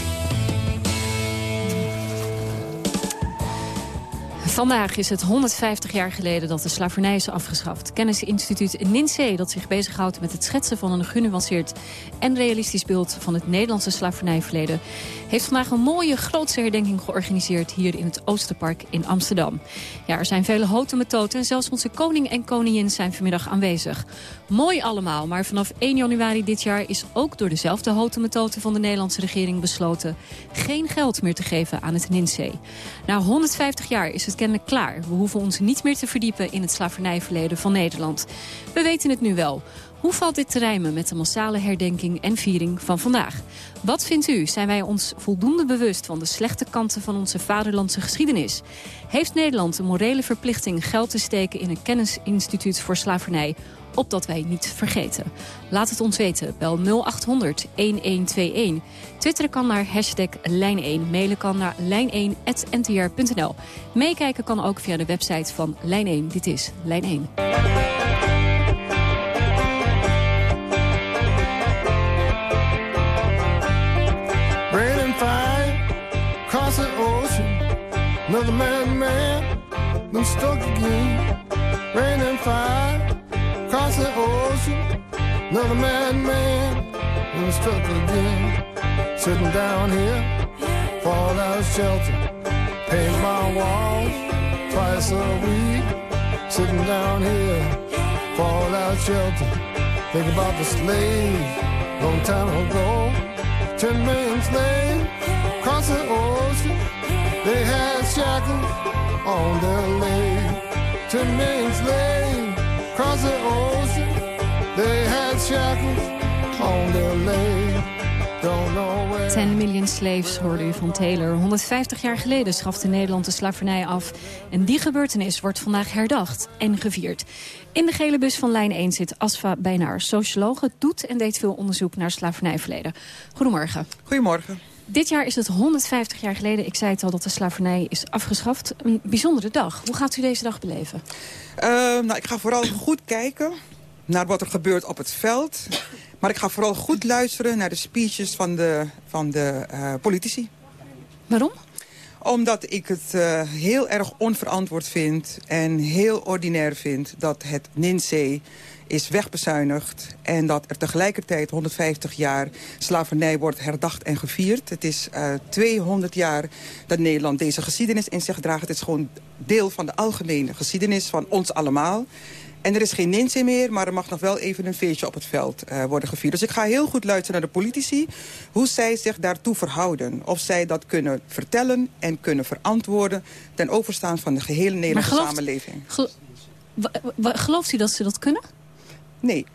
Vandaag is het 150 jaar geleden dat de slavernij is afgeschaft. Kennisinstituut NINSE, dat zich bezighoudt met het schetsen van een genuanceerd en realistisch beeld van het Nederlandse slavernijverleden, heeft vandaag een mooie grootse herdenking georganiseerd hier in het Oosterpark in Amsterdam. Ja, er zijn vele houten metoten en zelfs onze koning en koningin zijn vanmiddag aanwezig. Mooi allemaal, maar vanaf 1 januari dit jaar is ook door dezelfde houten metoten van de Nederlandse regering besloten geen geld meer te geven aan het NINSE. Na 150 jaar is het kennelijk klaar. We hoeven ons niet meer te verdiepen in het slavernijverleden van Nederland. We weten het nu wel. Hoe valt dit te rijmen met de massale herdenking en viering van vandaag? Wat vindt u? Zijn wij ons voldoende bewust van de slechte kanten van onze vaderlandse geschiedenis? Heeft Nederland een morele verplichting geld te steken in een kennisinstituut voor slavernij? Opdat wij niet vergeten. Laat het ons weten. Bel 0800 1121. Twitteren kan naar hashtag Lijn1. Mailen kan naar lijn1.ntr.nl. Meekijken kan ook via de website van Lijn1. Dit is Lijn 1. Rain and fire, across the ocean. Another man, man, been stuck again. Rain and fire, the ocean. Another man, man, been stuck again. Sitting down here, fall fallout shelter. Paint my walls twice a week. Sitting down here, fall fallout shelter. Think about the slaves, long time ago. Ten million slaves across the ocean. They had shackles on their legs. Ten million slaves across the ocean. They had shackles on their legs. Don't know where. 10 Million Slaves hoorde u van Taylor. 150 jaar geleden schafte Nederland de slavernij af. En die gebeurtenis wordt vandaag herdacht en gevierd. In de gele bus van lijn 1 zit Asfa Bijnaar, sociologe, doet en deed veel onderzoek naar slavernijverleden. Goedemorgen. Goedemorgen. Dit jaar is het 150 jaar geleden, ik zei het al, dat de slavernij is afgeschaft. Een bijzondere dag. Hoe gaat u deze dag beleven? Uh, nou, ik ga vooral goed kijken naar wat er gebeurt op het veld. Maar ik ga vooral goed luisteren naar de speeches van de, van de uh, politici. Waarom? Omdat ik het uh, heel erg onverantwoord vind en heel ordinair vind dat het NINSEE is wegbezuinigd. En dat er tegelijkertijd 150 jaar slavernij wordt herdacht en gevierd. Het is uh, 200 jaar dat Nederland deze geschiedenis in zich draagt. Het is gewoon deel van de algemene geschiedenis van ons allemaal. En er is geen Ninse meer, maar er mag nog wel even een feestje op het veld uh, worden gevierd. Dus ik ga heel goed luisteren naar de politici, hoe zij zich daartoe verhouden. Of zij dat kunnen vertellen en kunnen verantwoorden ten overstaan van de gehele Nederlandse gelooft, samenleving. Gel gelooft u dat ze dat kunnen? Nee,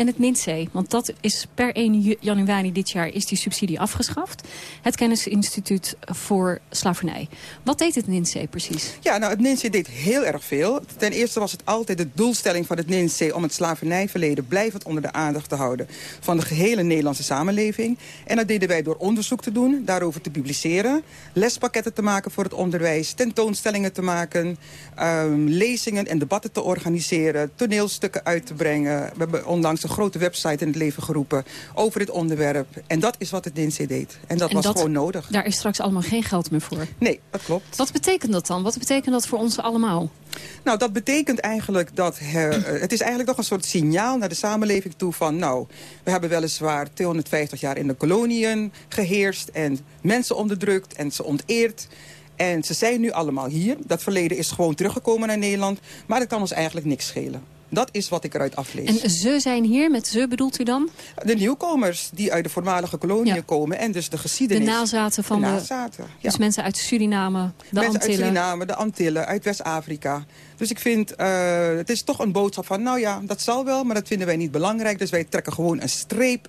en het NINSEE. Want dat is per 1 januari dit jaar is die subsidie afgeschaft. Het Kennisinstituut voor Slavernij. Wat deed het NINSEE precies? Ja, nou het NINSEE deed heel erg veel. Ten eerste was het altijd de doelstelling van het NINSEE... om het slavernijverleden blijvend onder de aandacht te houden... van de gehele Nederlandse samenleving. En dat deden wij door onderzoek te doen, daarover te publiceren... lespakketten te maken voor het onderwijs, tentoonstellingen te maken... Um, lezingen en debatten te organiseren, toneelstukken uit te brengen. We hebben onlangs een grote website in het leven geroepen over dit onderwerp. En dat is wat het DNC deed. En dat was gewoon nodig. Daar is straks allemaal geen geld meer voor. Nee, dat klopt. Wat betekent dat dan? Wat betekent dat voor ons allemaal? Nou, dat betekent eigenlijk dat... Her, eh, het is eigenlijk toch een soort signaal naar de samenleving toe van... nou, we hebben weliswaar 250 jaar in de koloniën geheerst... en mensen onderdrukt en ze onteerd... En ze zijn nu allemaal hier. Dat verleden is gewoon teruggekomen naar Nederland. Maar dat kan ons eigenlijk niks schelen. Dat is wat ik eruit aflees. En ze zijn hier, met ze bedoelt u dan? De nieuwkomers die uit de voormalige koloniën ja. komen en dus de geschiedenis. De nazaten van de... Nazaten, de, ja. Dus mensen uit Suriname, de mensen Antillen. uit Suriname, de Antillen, uit West-Afrika. Dus ik vind, uh, het is toch een boodschap van, nou ja, dat zal wel, maar dat vinden wij niet belangrijk. Dus wij trekken gewoon een streep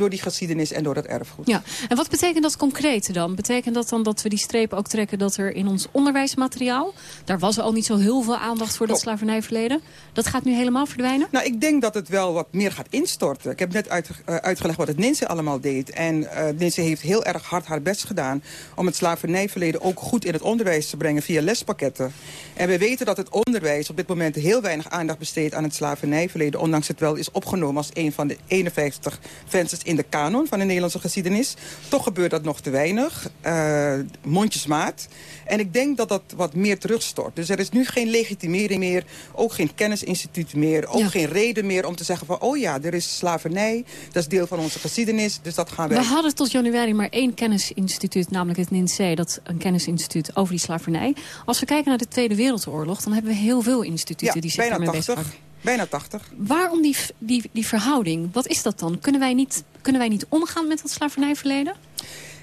door die geschiedenis en door dat erfgoed. Ja, en wat betekent dat concreet dan? Betekent dat dan dat we die streep ook trekken dat er in ons onderwijsmateriaal... daar was al niet zo heel veel aandacht voor dat oh. slavernijverleden... dat gaat nu helemaal verdwijnen? Nou, ik denk dat het wel wat meer gaat instorten. Ik heb net uit, uh, uitgelegd wat het NINSE allemaal deed. En uh, NINSE heeft heel erg hard haar best gedaan... om het slavernijverleden ook goed in het onderwijs te brengen via lespakketten. En we weten dat het onderwijs op dit moment heel weinig aandacht besteedt aan het slavernijverleden... ondanks het wel is opgenomen als een van de 51 vensters in de kanon van de Nederlandse geschiedenis. Toch gebeurt dat nog te weinig. Uh, mondjesmaat. En ik denk dat dat wat meer terugstort. Dus er is nu geen legitimering meer. Ook geen kennisinstituut meer. Ook ja. geen reden meer om te zeggen van... oh ja, er is slavernij. Dat is deel van onze geschiedenis. Dus dat gaan wij... We hadden tot januari maar één kennisinstituut. Namelijk het NINSE. Dat een kennisinstituut over die slavernij. Als we kijken naar de Tweede Wereldoorlog... dan hebben we heel veel instituten ja, die zich daarmee bezighouden. Bijna 80. Waarom die, die, die verhouding? Wat is dat dan? Kunnen wij niet, kunnen wij niet omgaan met dat slavernijverleden?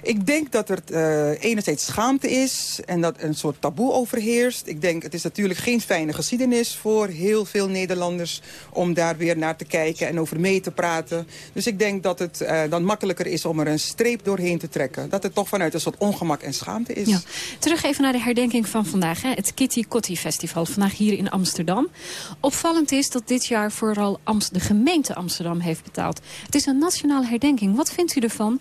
Ik denk dat er uh, enerzijds schaamte is en dat een soort taboe overheerst. Ik denk, het is natuurlijk geen fijne geschiedenis voor heel veel Nederlanders... om daar weer naar te kijken en over mee te praten. Dus ik denk dat het uh, dan makkelijker is om er een streep doorheen te trekken. Dat het toch vanuit een soort ongemak en schaamte is. Ja. Terug even naar de herdenking van vandaag. Hè? Het Kitty Kotti Festival, vandaag hier in Amsterdam. Opvallend is dat dit jaar vooral de gemeente Amsterdam heeft betaald. Het is een nationale herdenking. Wat vindt u ervan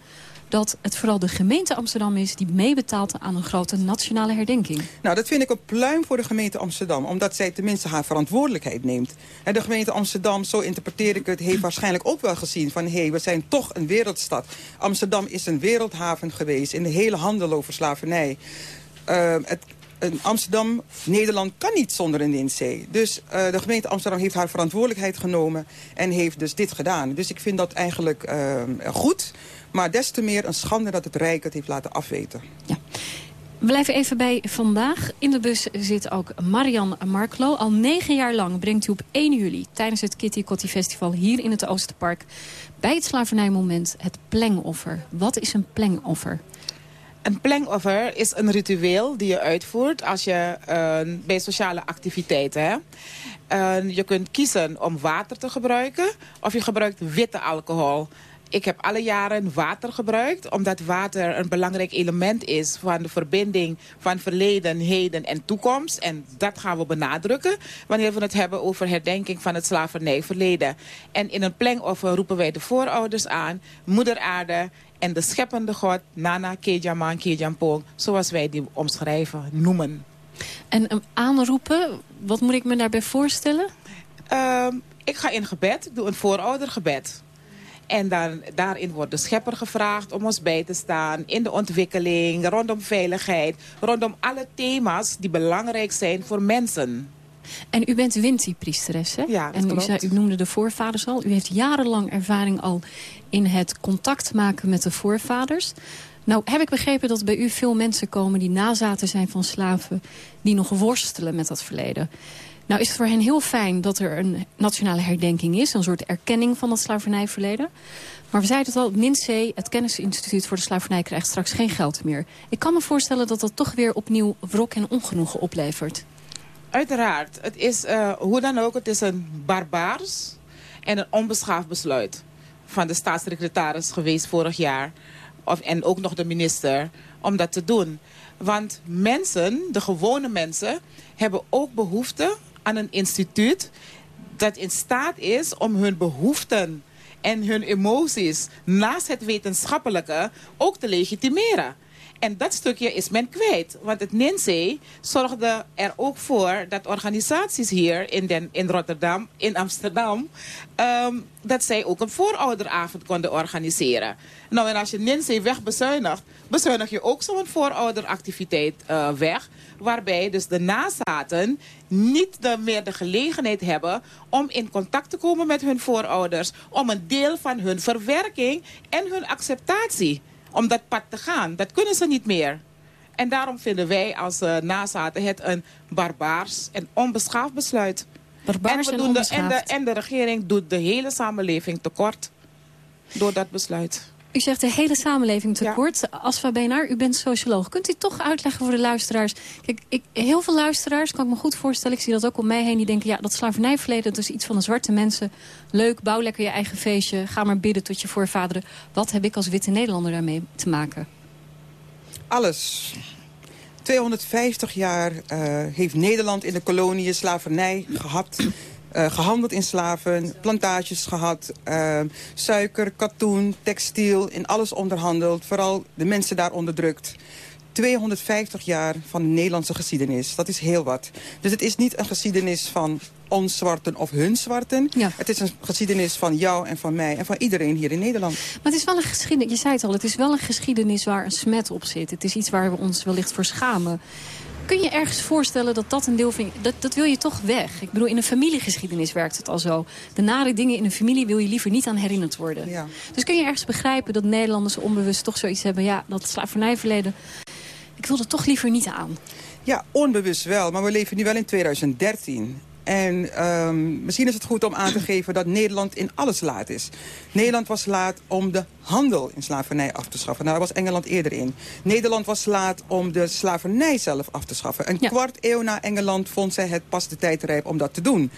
dat het vooral de gemeente Amsterdam is... die meebetaalt aan een grote nationale herdenking. Nou, dat vind ik een pluim voor de gemeente Amsterdam. Omdat zij tenminste haar verantwoordelijkheid neemt. En de gemeente Amsterdam, zo interpreteer ik het... heeft waarschijnlijk ook wel gezien van... hé, hey, we zijn toch een wereldstad. Amsterdam is een wereldhaven geweest... in de hele handel over slavernij. Uh, het, Amsterdam, Nederland kan niet zonder een NINC. Dus uh, de gemeente Amsterdam heeft haar verantwoordelijkheid genomen... en heeft dus dit gedaan. Dus ik vind dat eigenlijk uh, goed... Maar des te meer een schande dat het Rijk het heeft laten afweten. Ja. We blijven even bij vandaag. In de bus zit ook Marian Marklo. Al negen jaar lang brengt u op 1 juli tijdens het Kitty Kotti Festival hier in het Oosterpark bij het slavernijmoment het plengoffer. Wat is een plengoffer? Een plengoffer is een ritueel die je uitvoert als je uh, bij sociale activiteiten. Hè? Uh, je kunt kiezen om water te gebruiken of je gebruikt witte alcohol. Ik heb alle jaren water gebruikt, omdat water een belangrijk element is van de verbinding van verleden, heden en toekomst. En dat gaan we benadrukken wanneer we het hebben over herdenking van het slavernijverleden. En in een plengoffer roepen wij de voorouders aan, moeder aarde en de scheppende God, Nana Kejaman Kejampong, zoals wij die omschrijven, noemen. En um, aanroepen, wat moet ik me daarbij voorstellen? Uh, ik ga in gebed, ik doe een vooroudergebed. En dan, daarin wordt de schepper gevraagd om ons bij te staan in de ontwikkeling, rondom veiligheid, rondom alle thema's die belangrijk zijn voor mensen. En u bent Winti-priesteres, hè? Ja, dat En u, klopt. zei, u noemde de voorvaders al. U heeft jarenlang ervaring al in het contact maken met de voorvaders. Nou, heb ik begrepen dat bij u veel mensen komen die nazaten zijn van slaven... die nog worstelen met dat verleden. Nou is het voor hen heel fijn dat er een nationale herdenking is. Een soort erkenning van dat slavernijverleden. Maar we zeiden het al, NINSE, het Kennisinstituut voor de Slavernij... krijgt straks geen geld meer. Ik kan me voorstellen dat dat toch weer opnieuw wrok en ongenoegen oplevert. Uiteraard. Het is, eh, hoe dan ook, het is een barbaars en een onbeschaafd besluit van de staatssecretaris geweest vorig jaar. Of, en ook nog de minister, om dat te doen. Want mensen, de gewone mensen, hebben ook behoefte aan een instituut dat in staat is om hun behoeften en hun emoties naast het wetenschappelijke ook te legitimeren. En dat stukje is men kwijt. Want het NINSE zorgde er ook voor dat organisaties hier in, in Rotterdam, in Amsterdam... ehm, dat zij ook een voorouderavond konden organiseren. Nou, en als je NINSE wegbezuinigt, bezuinig je ook zo'n voorouderactiviteit eh, weg. Waarbij dus de nazaten niet de, meer de gelegenheid hebben om in contact te komen met hun voorouders. Om een deel van hun verwerking en hun acceptatie om dat pad te gaan. Dat kunnen ze niet meer. En daarom vinden wij als uh, nazaten het een barbaars en onbeschaafd besluit. Barbaars en, doen de, en, de, onbeschaafd. en de regering doet de hele samenleving tekort door dat besluit. U zegt de hele samenleving tekort. Asfa Benaar, u bent socioloog. Kunt u toch uitleggen voor de luisteraars? Kijk, ik, heel veel luisteraars, kan ik me goed voorstellen... ik zie dat ook om mij heen, die denken... ja, dat slavernijverleden, dat is iets van de zwarte mensen. Leuk, bouw lekker je eigen feestje. Ga maar bidden tot je voorvaderen. Wat heb ik als witte Nederlander daarmee te maken? Alles. 250 jaar uh, heeft Nederland in de koloniën slavernij gehad. Uh, gehandeld in slaven, plantages gehad, uh, suiker, katoen, textiel, in alles onderhandeld. Vooral de mensen daar onderdrukt. 250 jaar van de Nederlandse geschiedenis. Dat is heel wat. Dus het is niet een geschiedenis van ons zwarten of hun zwarten. Ja. Het is een geschiedenis van jou en van mij en van iedereen hier in Nederland. Maar het is wel een geschiedenis, je zei het al, het is wel een geschiedenis waar een smet op zit. Het is iets waar we ons wellicht voor schamen. Kun je ergens voorstellen dat dat een deel van... Dat, dat wil je toch weg. Ik bedoel, in een familiegeschiedenis werkt het al zo. De nare dingen in een familie wil je liever niet aan herinnerd worden. Ja. Dus kun je ergens begrijpen dat Nederlanders onbewust toch zoiets hebben... ja, dat slavernijverleden, ik wil er toch liever niet aan. Ja, onbewust wel. Maar we leven nu wel in 2013. En um, misschien is het goed om aan te geven dat Nederland in alles laat is. Nederland was laat om de handel in slavernij af te schaffen. Nou, daar was Engeland eerder in. Nederland was laat om de slavernij zelf af te schaffen. Een ja. kwart eeuw na Engeland vond zij het pas de tijd rijp om dat te doen.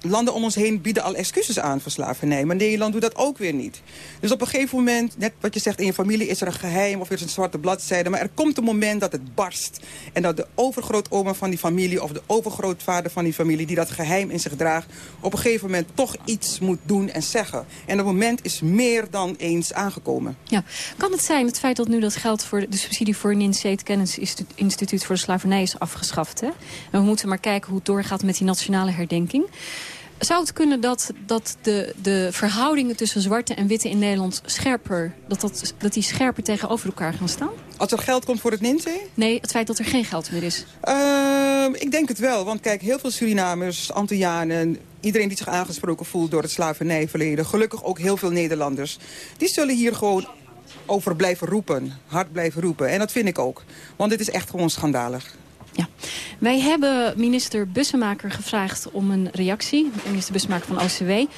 Landen om ons heen bieden al excuses aan voor slavernij. Maar Nederland doet dat ook weer niet. Dus op een gegeven moment, net wat je zegt in je familie... is er een geheim of is een zwarte bladzijde. Maar er komt een moment dat het barst. En dat de overgrootoma van die familie... of de overgrootvader van die familie die dat geheim in zich draagt... op een gegeven moment toch iets moet doen en zeggen. En dat moment is meer dan eens aangekomen. Ja. Kan het zijn, het feit dat nu dat geld voor de subsidie voor het Kennisinstituut voor de Slavernij is afgeschaft... Hè? En we moeten maar kijken hoe het doorgaat met die nationale herdenking... Zou het kunnen dat, dat de, de verhoudingen tussen zwarte en witte in Nederland scherper, dat, dat, dat die scherper tegenover elkaar gaan staan? Als er geld komt voor het NINSE? Nee, het feit dat er geen geld meer is. Uh, ik denk het wel, want kijk, heel veel Surinamers, Antillianen... iedereen die zich aangesproken voelt door het slavernijverleden... gelukkig ook heel veel Nederlanders... die zullen hier gewoon over blijven roepen, hard blijven roepen. En dat vind ik ook, want dit is echt gewoon schandalig. Ja. Wij hebben minister Bussemaker gevraagd om een reactie. Minister Bussemaker van OCW.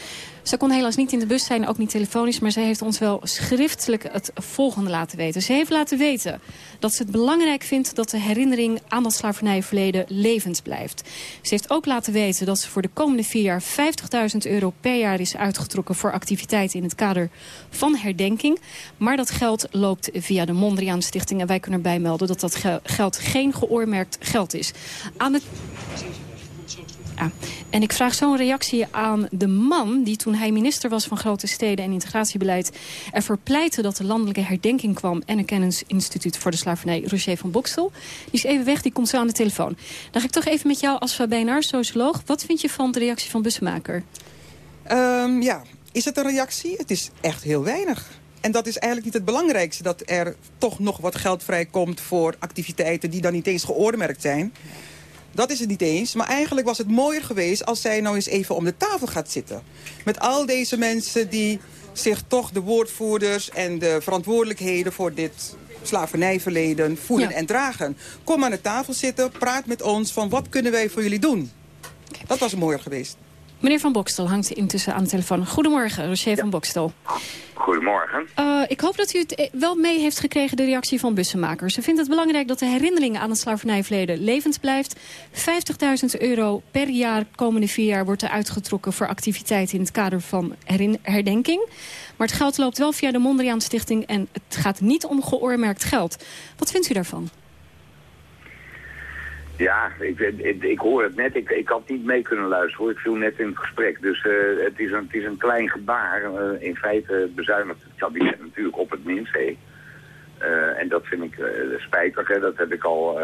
Ze kon helaas niet in de bus zijn, ook niet telefonisch... maar zij heeft ons wel schriftelijk het volgende laten weten. Ze heeft laten weten dat ze het belangrijk vindt... dat de herinnering aan dat slavernijverleden levend blijft. Ze heeft ook laten weten dat ze voor de komende vier jaar... 50.000 euro per jaar is uitgetrokken voor activiteiten... in het kader van herdenking. Maar dat geld loopt via de Mondriaan Stichting... en wij kunnen erbij melden dat dat geld geen geoormerkt geld is. Aan het... Ja. En ik vraag zo'n reactie aan de man die toen hij minister was van Grote Steden en Integratiebeleid ervoor pleitte dat de landelijke herdenking kwam en een kennisinstituut voor de slavernij, Roger van Bokstel. Die is even weg, die komt zo aan de telefoon. Dan ga ik toch even met jou als Fabenaar, socioloog. Wat vind je van de reactie van Bussemaker? Um, ja, is het een reactie? Het is echt heel weinig. En dat is eigenlijk niet het belangrijkste. Dat er toch nog wat geld vrijkomt voor activiteiten die dan niet eens geoormerkt zijn. Dat is het niet eens. Maar eigenlijk was het mooier geweest als zij nou eens even om de tafel gaat zitten. Met al deze mensen die zich toch de woordvoerders en de verantwoordelijkheden voor dit slavernijverleden voelen en dragen. Kom aan de tafel zitten, praat met ons van wat kunnen wij voor jullie doen. Dat was mooier geweest. Meneer Van Bokstel hangt intussen aan de telefoon. Goedemorgen, Roger van Bokstel. Goedemorgen. Uh, ik hoop dat u het wel mee heeft gekregen, de reactie van bussenmakers. Ze vindt het belangrijk dat de herinnering aan het slavernijverleden levend blijft. 50.000 euro per jaar komende vier jaar wordt er uitgetrokken... voor activiteiten in het kader van herdenking. Maar het geld loopt wel via de Mondriaan Stichting... en het gaat niet om geoormerkt geld. Wat vindt u daarvan? Ja, ik, ik, ik, hoor het net. Ik, ik had niet mee kunnen luisteren. Ik viel net in het gesprek. Dus uh, het, is een, het is een klein gebaar. Uh, in feite bezuinigt het kabinet natuurlijk op het minst. Uh, en dat vind ik spijtig. Hè. Dat heb ik al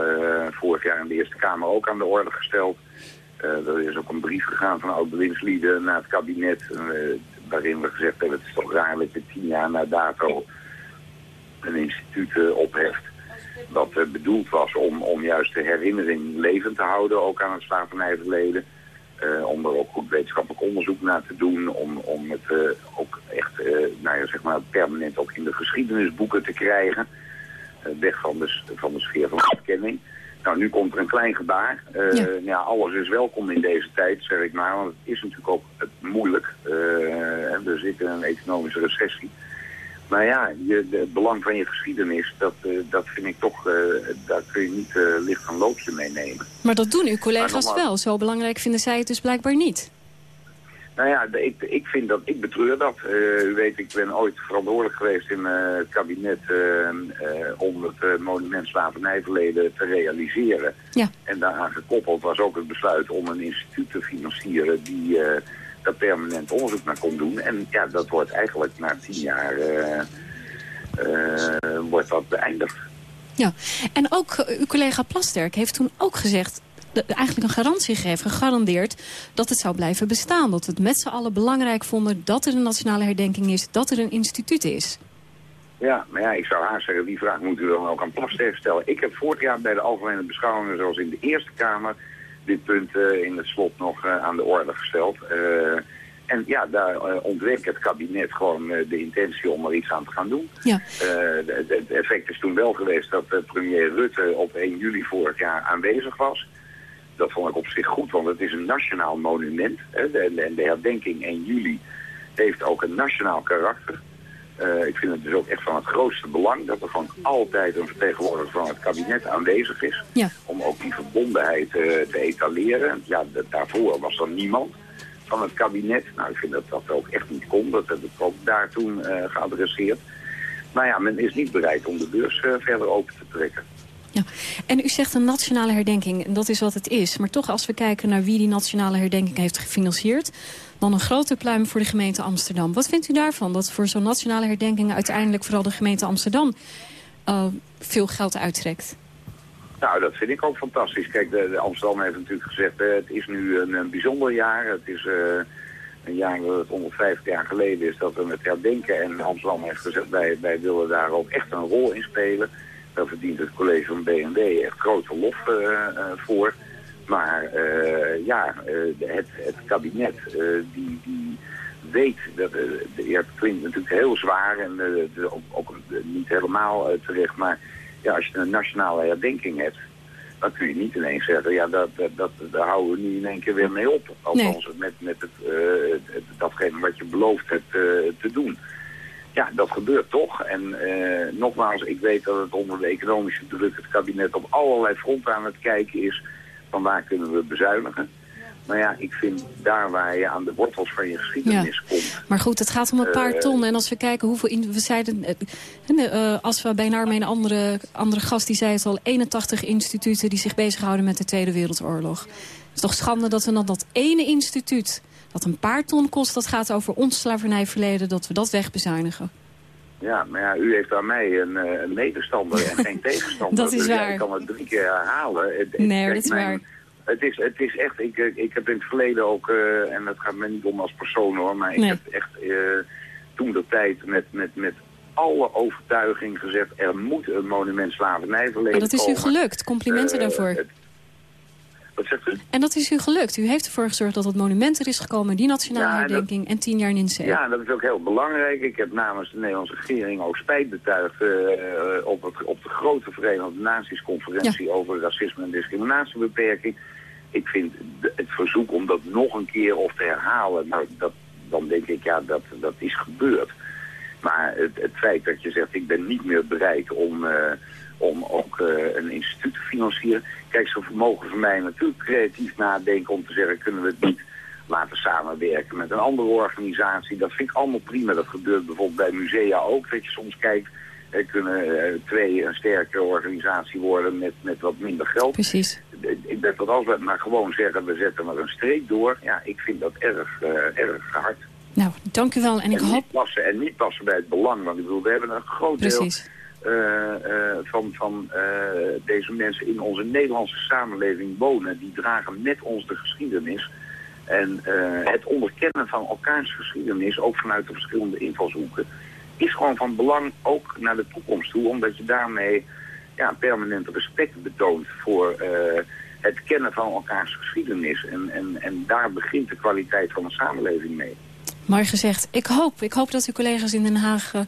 vorig jaar in de Eerste Kamer ook aan de orde gesteld. er is ook een brief gegaan van oud-bewindslieden naar het kabinet. waarin we gezegd hebben, het is toch raar dat je tien jaar na dato een instituut opheft dat bedoeld was om, om juist de herinnering levend te houden, ook aan het slavernijverleden. Uh, om er ook goed wetenschappelijk onderzoek naar te doen, om, om het uh, ook echt nou ja, zeg maar permanent ook in de geschiedenisboeken te krijgen. weg van de, van de sfeer van erkenning. Nou, nu komt er een klein gebaar. Ja. ja. alles is welkom in deze tijd, zeg ik maar, want het is natuurlijk ook moeilijk. we zitten in een economische recessie. Maar ja, je, het belang van je geschiedenis, dat, uh, dat vind ik toch, uh, daar kun je niet uh, licht van loopje meenemen. Maar dat doen uw collega's wel. Zo belangrijk vinden zij het dus blijkbaar niet. Nou ja, ik, ik vind dat, ik betreur dat. u weet, ik ben ooit verantwoordelijk geweest in het kabinet om het monument slavernijverleden te realiseren. Ja. En daaraan gekoppeld was ook het besluit om een instituut te financieren die permanent onderzoek naar kon doen. En ja, dat wordt eigenlijk na tien jaar uh, uh, wordt dat beëindigd. Ja, en ook uh, uw collega Plasterk heeft toen ook gezegd eigenlijk een garantie gegeven, gegarandeerd dat het zou blijven bestaan. Dat we het met z'n allen belangrijk vonden dat er een nationale herdenking is, dat er een instituut is. Ja, maar ja, ik zou haar zeggen, die vraag moet u dan ook aan Plasterk stellen. Ik heb vorig jaar bij de algemene beschouwingen, zoals in de Eerste Kamer, dit punt uh, in het slot nog uh, aan de orde gesteld. Uh, en ja, daar ontweek het kabinet gewoon de intentie om er iets aan te gaan doen. Ja. het effect is toen wel geweest dat premier Rutte op 1 juli vorig jaar aanwezig was. Dat vond ik op zich goed, want het is een nationaal monument. De, de herdenking 1 juli heeft ook een nationaal karakter. Uh, ik vind het dus ook echt van het grootste belang dat er gewoon altijd een vertegenwoordiger van het kabinet aanwezig is. Ja. Om ook die verbondenheid uh, te etaleren. Ja, daarvoor was er niemand van het kabinet. Nou, ik vind dat dat ook echt niet kon. Dat heb ik ook daar toen uh, geadresseerd. Maar ja, men is niet bereid om de beurs verder open te trekken. Ja. En u zegt een nationale herdenking, en dat is wat het is. Maar toch, als we kijken naar wie die nationale herdenking heeft gefinancierd... dan een grote pluim voor de gemeente Amsterdam. Wat vindt u daarvan, dat voor zo'n nationale herdenking... uiteindelijk vooral de gemeente Amsterdam uh, veel geld uittrekt? Nou, dat vind ik ook fantastisch. Kijk, de, Amsterdam heeft natuurlijk gezegd... Uh, het is nu een, bijzonder jaar. Het is... Uh, een jaar dat het 150 jaar geleden is dat we het herdenken. En Amsterdam heeft gezegd, wij, wij willen daar ook echt een rol in spelen. Daar verdient het college van BNW echt grote lof voor. Maar uh, ja, het, het, kabinet die, die weet, dat, ja, het klinkt natuurlijk heel zwaar en ook, ook, niet helemaal terecht. Maar ja, als je een nationale herdenking hebt, dan kun je niet ineens zeggen, ja, dat, dat, dat, daar houden we nu in één keer weer mee op. Althans, nee. met, met het, het, datgene wat je belooft hebt te doen ja, dat gebeurt toch. En uh, nogmaals, ik weet dat het onder de economische druk het kabinet op allerlei fronten aan het kijken is van waar kunnen we bezuinigen. Maar ja, ik vind daar waar je aan de wortels van je geschiedenis ja. komt. Maar goed, het gaat om een paar uh, ton. En als we kijken hoeveel... We zeiden, uh, als we bij Narme een andere, andere gast, die zei het al... 81 instituten die zich bezighouden met de Tweede Wereldoorlog. Het is toch schande dat we dan dat ene instituut dat een paar ton kost, dat gaat over ons slavernijverleden, dat we dat wegbezuinigen. Ja, maar ja, u heeft aan mij een, een medestander en geen tegenstander. dat is dus waar. ik kan het drie keer herhalen. Nee, dat is waar. Het is, het is echt, ik, ik heb in het verleden ook, uh, en dat gaat me niet om als persoon hoor, maar ik heb echt uh, toen de tijd met, met, met alle overtuiging gezegd... er moet een monument slavernijverleden En dat is u gelukt. Complimenten Eh, daarvoor. het- Wat zegt u? En dat is u gelukt. U heeft ervoor gezorgd dat het monument er is gekomen, die nationale Ja, dat- herdenking en tien jaar Ninzee. Ja, dat is ook heel belangrijk. Ik heb namens de Nederlandse regering ook spijt betuigd eh, op, het, op de grote Verenigde Naties conferentie over racisme en discriminatiebeperking. Ik vind het verzoek om dat nog een keer of te herhalen, nou, dat, dan denk ik, ja, dat, dat is gebeurd. Maar het, het feit dat je zegt, ik ben niet meer bereid om, eh, om ook eh, een instituut te financieren. Kijk, ze mogen voor mij natuurlijk creatief nadenken om te zeggen, kunnen we het niet laten samenwerken met een andere organisatie. Dat vind ik allemaal prima. Dat gebeurt bijvoorbeeld bij musea ook, dat je soms kijkt, er kunnen eh, twee een sterke organisatie worden met, met wat minder geld. Precies. Ik ben dat altijd maar gewoon zeggen, we zetten er een streep door. Ja, ik vind dat erg, eh, erg hard. Nou, dank u wel. En ik hoop... niet, passen, en niet passen bij het belang. Want ik bedoel, we hebben een groot Precies. deel eh, eh, van, van eh, deze mensen in onze Nederlandse samenleving wonen. Die dragen met ons de geschiedenis. En eh, het onderkennen van elkaars geschiedenis, ook vanuit de verschillende invalshoeken, is gewoon van belang ook naar de toekomst toe. Omdat je daarmee ja, permanent respect betoont voor eh, het kennen van elkaars geschiedenis. En, en, en daar begint de kwaliteit van een samenleving mee. Mooi gezegd. Ik hoop, ik hoop dat uw collega's in Den Haag eh,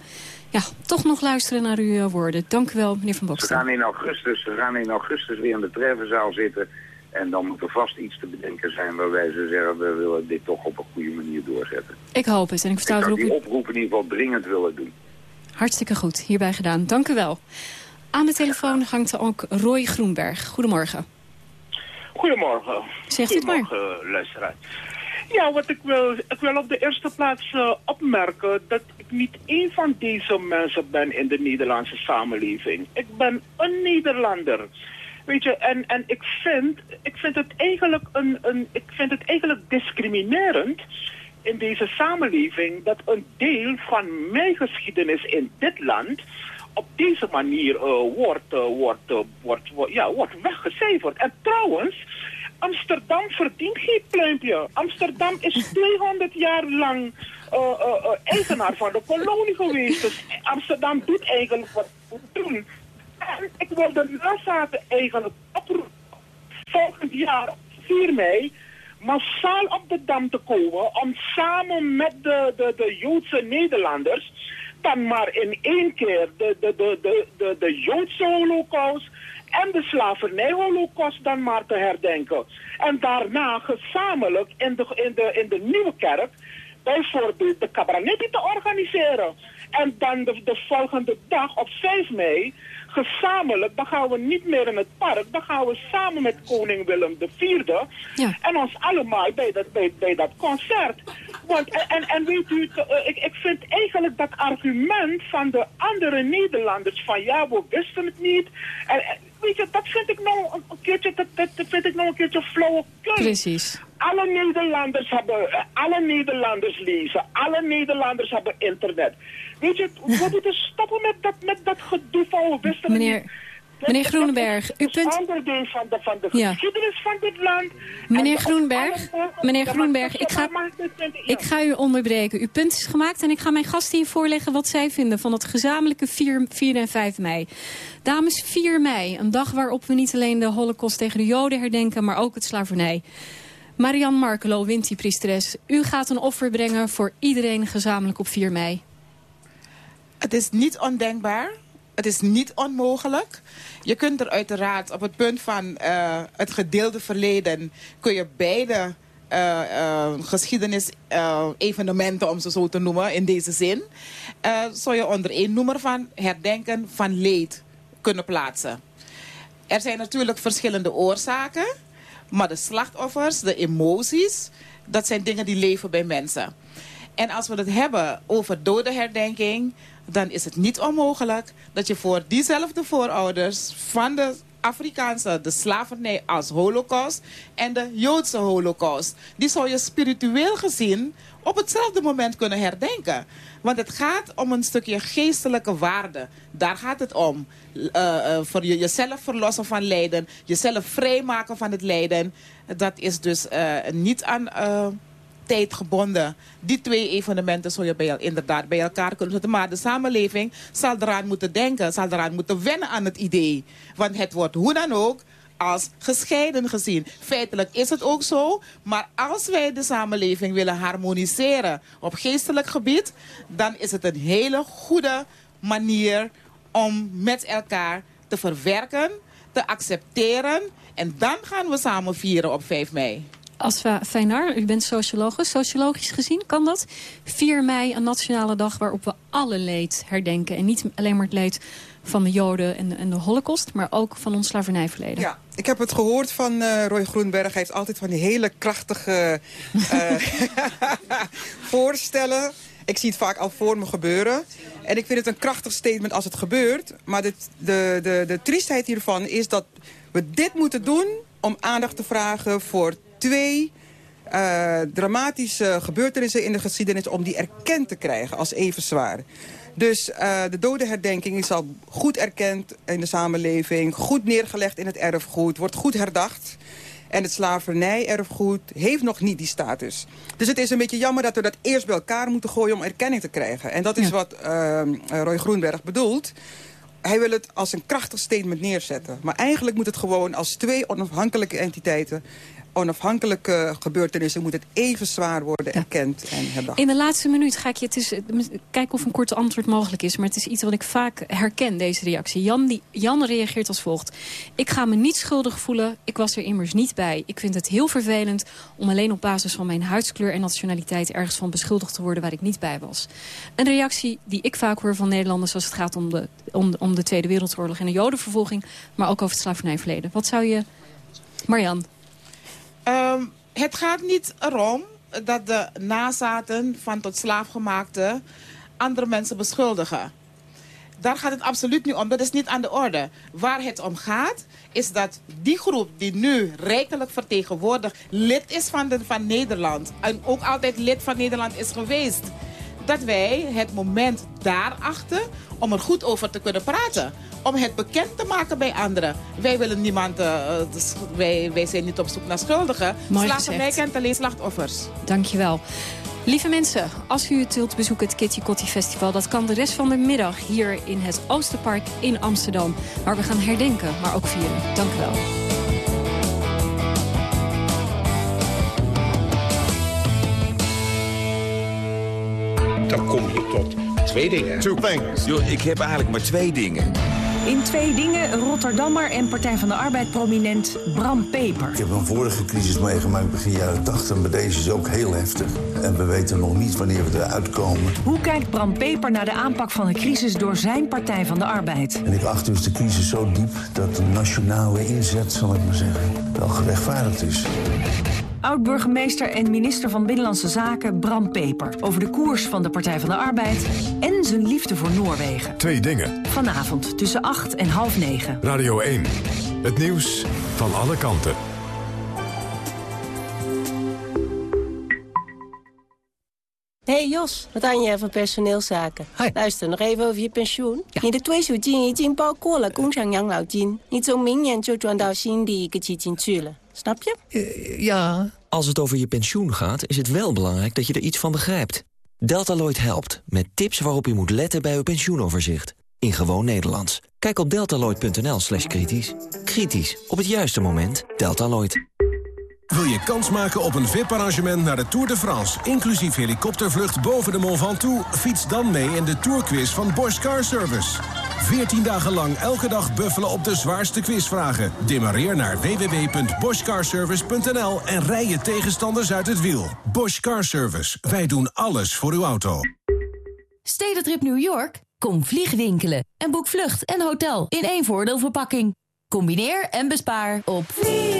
ja, toch nog luisteren naar uw eh, woorden. Dank u wel, meneer Van Bokstel. gaan in augustus, ze gaan in augustus weer in de treffenzaal zitten. En dan moet er vast iets te bedenken zijn waarbij ze zeggen... we willen dit toch op een goede manier doorzetten. Ik hoop het en ik Ik versta zou het die oproep in ieder geval dringend willen doen. Hartstikke goed, hierbij gedaan. Dank u wel. Aan de telefoon hangt ook Roy Groenberg. Goedemorgen. Goedemorgen. Zegt u het maar. Goedemorgen, luisteraar. Ja, wat ik wil, ik wil op de eerste plaats eh, opmerken dat ik niet één van deze mensen ben in de Nederlandse samenleving. Ik ben een Nederlander. Weet je, en, en ik, vind, ik vind het eigenlijk een, een ik vind het eigenlijk discriminerend in deze samenleving dat een deel van mijn geschiedenis in dit land op deze manier eh, wordt, eh, wordt, wordt, wordt, ja, wordt weggecijferd. En trouwens, Amsterdam verdient geen pluimpje. Amsterdam is 200 jaar lang eh, eh, eh, eigenaar van de kolonie geweest. Dus Amsterdam doet eigenlijk wat doen. En ik wil de nazaten eigenlijk oproepen volgend jaar, 4 mei, massaal op de Dam te komen om samen met de, de, de Joodse Nederlanders dan maar in één keer de, de, de, de, de, de Joodse holocaust en de slavernij-holocaust dan maar te herdenken. En daarna gezamenlijk in de, in de, in de nieuwe kerk bijvoorbeeld de Cabranetti te organiseren. En dan de, de volgende dag op 5 mei gezamenlijk, dan gaan we niet meer in het park, dan gaan we samen met koning Willem IV en ons allemaal bij dat, bij, bij dat concert. Want, en, en, weet u, eh, ik, ik vind eigenlijk dat argument van de andere Nederlanders van ja, we wisten het niet. En, weet je, dat vind ik nou een, keertje, dat, dat vind ik nou een keertje flauwekul. Precies. Alle Nederlanders hebben, alle Nederlanders lezen, alle Nederlanders hebben internet. Weet je, we moeten stoppen met dat, met dat gedoe van we wisten Meneer, niet. Meneer Groenberg, dat u is kunt... onderdeel van de, van de Ja. geschiedenis van dit land. Meneer En- Groenberg, meneer Groenberg, ik ga, ik ga u onderbreken. Uw punt is gemaakt en ik ga mijn gasten hier voorleggen wat zij vinden van het gezamenlijke 4, 4 en 5 mei. Dames, 4 mei, een dag waarop we niet alleen de holocaust tegen de joden herdenken, maar ook het slavernij. Marianne Markelo, wint die priesteres. U gaat een offer brengen voor iedereen gezamenlijk op 4 mei. Het is niet ondenkbaar. Het is niet onmogelijk. Je kunt er uiteraard op het punt van eh, het gedeelde verleden... kun je beide eh, eh, geschiedenis-evenementen, om ze zo te noemen, in deze zin... zou je onder één noemer van herdenken van leed kunnen plaatsen. Er zijn natuurlijk verschillende oorzaken... maar de slachtoffers, de emoties... dat zijn dingen die leven bij mensen. En als we het hebben over dodenherdenking... dan is het niet onmogelijk dat je voor diezelfde voorouders... van de Afrikaanse, de slavernij als holocaust... en de Joodse holocaust... die zou je spiritueel gezien op hetzelfde moment kunnen herdenken. Want het gaat om een stukje geestelijke waarde. Daar gaat het om. Eh, eh, voor je, jezelf verlossen van lijden. Jezelf vrijmaken van het lijden. Dat is dus eh, niet aan... tijdgebonden. Die twee evenementen zou je bij, inderdaad bij elkaar kunnen zetten. Maar de samenleving zal eraan moeten denken, zal eraan moeten wennen aan het idee. Want het wordt hoe dan ook als gescheiden gezien. Feitelijk is het ook zo, maar als wij de samenleving willen harmoniseren op geestelijk gebied, dan is het een hele goede manier om met elkaar te verwerken, te accepteren en dan gaan we samen vieren op 5 mei. Asfa Feynar, u bent socioloog. Sociologisch gezien kan dat. 4 mei, een nationale dag waarop we alle leed herdenken. En niet alleen maar het leed van de Joden en de, en de Holocaust... maar ook van ons slavernijverleden. Ja, ik heb het gehoord van uh, Roy Groenberg. Hij heeft altijd van die hele krachtige uh, voorstellen. Ik zie het vaak al voor me gebeuren. En ik vind het een krachtig statement als het gebeurt. Maar de, de, de, de triestheid hiervan is dat we dit moeten doen... om aandacht te vragen voor twee uh, dramatische gebeurtenissen in de geschiedenis... om die erkend te krijgen als even zwaar. Dus uh, de dodenherdenking is al goed erkend in de samenleving... goed neergelegd in het erfgoed, wordt goed herdacht... En het slavernij-erfgoed heeft nog niet die status. Dus het is een beetje jammer dat we dat eerst bij elkaar moeten gooien om erkenning te krijgen. En dat is ja. wat uh, Roy Groenberg bedoelt. Hij wil het als een krachtig statement neerzetten. Maar eigenlijk moet het gewoon als twee onafhankelijke entiteiten onafhankelijke gebeurtenissen moet het even zwaar worden erkend en herdacht. In de laatste minuut ga ik je, het is, kijken of een korte antwoord mogelijk is... maar het is iets wat ik vaak herken, deze reactie. Jan, die, Jan reageert als volgt. Ik ga me niet schuldig voelen, ik was er immers niet bij. Ik vind het heel vervelend om alleen op basis van mijn huidskleur en nationaliteit... ergens van beschuldigd te worden waar ik niet bij was. Een reactie die ik vaak hoor van Nederlanders... als het gaat om de, om, om de Tweede Wereldoorlog en de jodenvervolging... maar ook over het slavernijverleden. Wat zou je... Marjan... Um, het gaat niet erom dat de nazaten van tot slaafgemaakte andere mensen beschuldigen. Daar gaat het absoluut niet om. Dat is niet aan de orde. Waar het om gaat, is dat die groep die nu rijkelijk vertegenwoordigd lid is van, de, van Nederland... en ook altijd lid van Nederland is geweest... dat wij het moment daarachter om er goed over te kunnen praten om het bekend te maken bij anderen. Wij willen niemand, uh, dus wij, wij zijn niet op zoek naar schuldigen. Slavernij kent alleen slachtoffers. Dankjewel. Lieve mensen, als u het wilt bezoeken, het Kitty Kotti Festival... dat kan de rest van de middag hier in het Oosterpark in Amsterdam... waar we gaan herdenken, maar ook vieren. Dank u wel. Dan kom je tot twee dingen. Two things. Yo, ik heb eigenlijk maar twee dingen. In twee dingen Rotterdammer en Partij van de Arbeid prominent Bram Peper. Ik heb een vorige crisis meegemaakt begin jaren 80, maar deze is ook heel heftig. En we weten nog niet wanneer we eruit komen. Hoe kijkt Bram Peper naar de aanpak van de crisis door zijn Partij van de Arbeid? En ik acht dus de crisis zo diep dat een nationale inzet, zal ik maar zeggen, wel gerechtvaardigd is Oud-burgemeester en minister van Binnenlandse Zaken Bram Peper... over de koers van de Partij van de Arbeid en zijn liefde voor Noorwegen. Twee dingen. Vanavond tussen 8 en half 9. Radio 1. Het nieuws van alle kanten. Hey Jos, wat aan je van personeelszaken? Hi. Luister, nog even over je pensioen. Ja. 你的退休金已经包括了工厂养老金，你从明年就转到新的一个基金去了。 Snap je? Uh, ja. Als het over je pensioen gaat, is het wel belangrijk dat je er iets van begrijpt. Deltaloid helpt, met tips waarop u moet letten bij uw pensioenoverzicht. In gewoon Nederlands. Kijk op deltaloid.nl slash kritisch. Kritisch, op het juiste moment. Deltaloid. Wil je kans maken op een VIP-arrangement naar de Tour de France... inclusief helikoptervlucht boven de Mont Ventoux? Fiets dan mee in de Tourquiz van Bosch Car Service. 14 dagen lang elke dag buffelen op de zwaarste quizvragen. Demareer naar www.boschcarservice.nl en rij je tegenstanders uit het wiel. Bosch Car Service. Wij doen alles voor uw auto. Stedentrip New York? Kom vliegwinkelen en boek vlucht en hotel in één voordeelverpakking. Combineer en bespaar op vliegwinkel.nl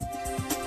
Música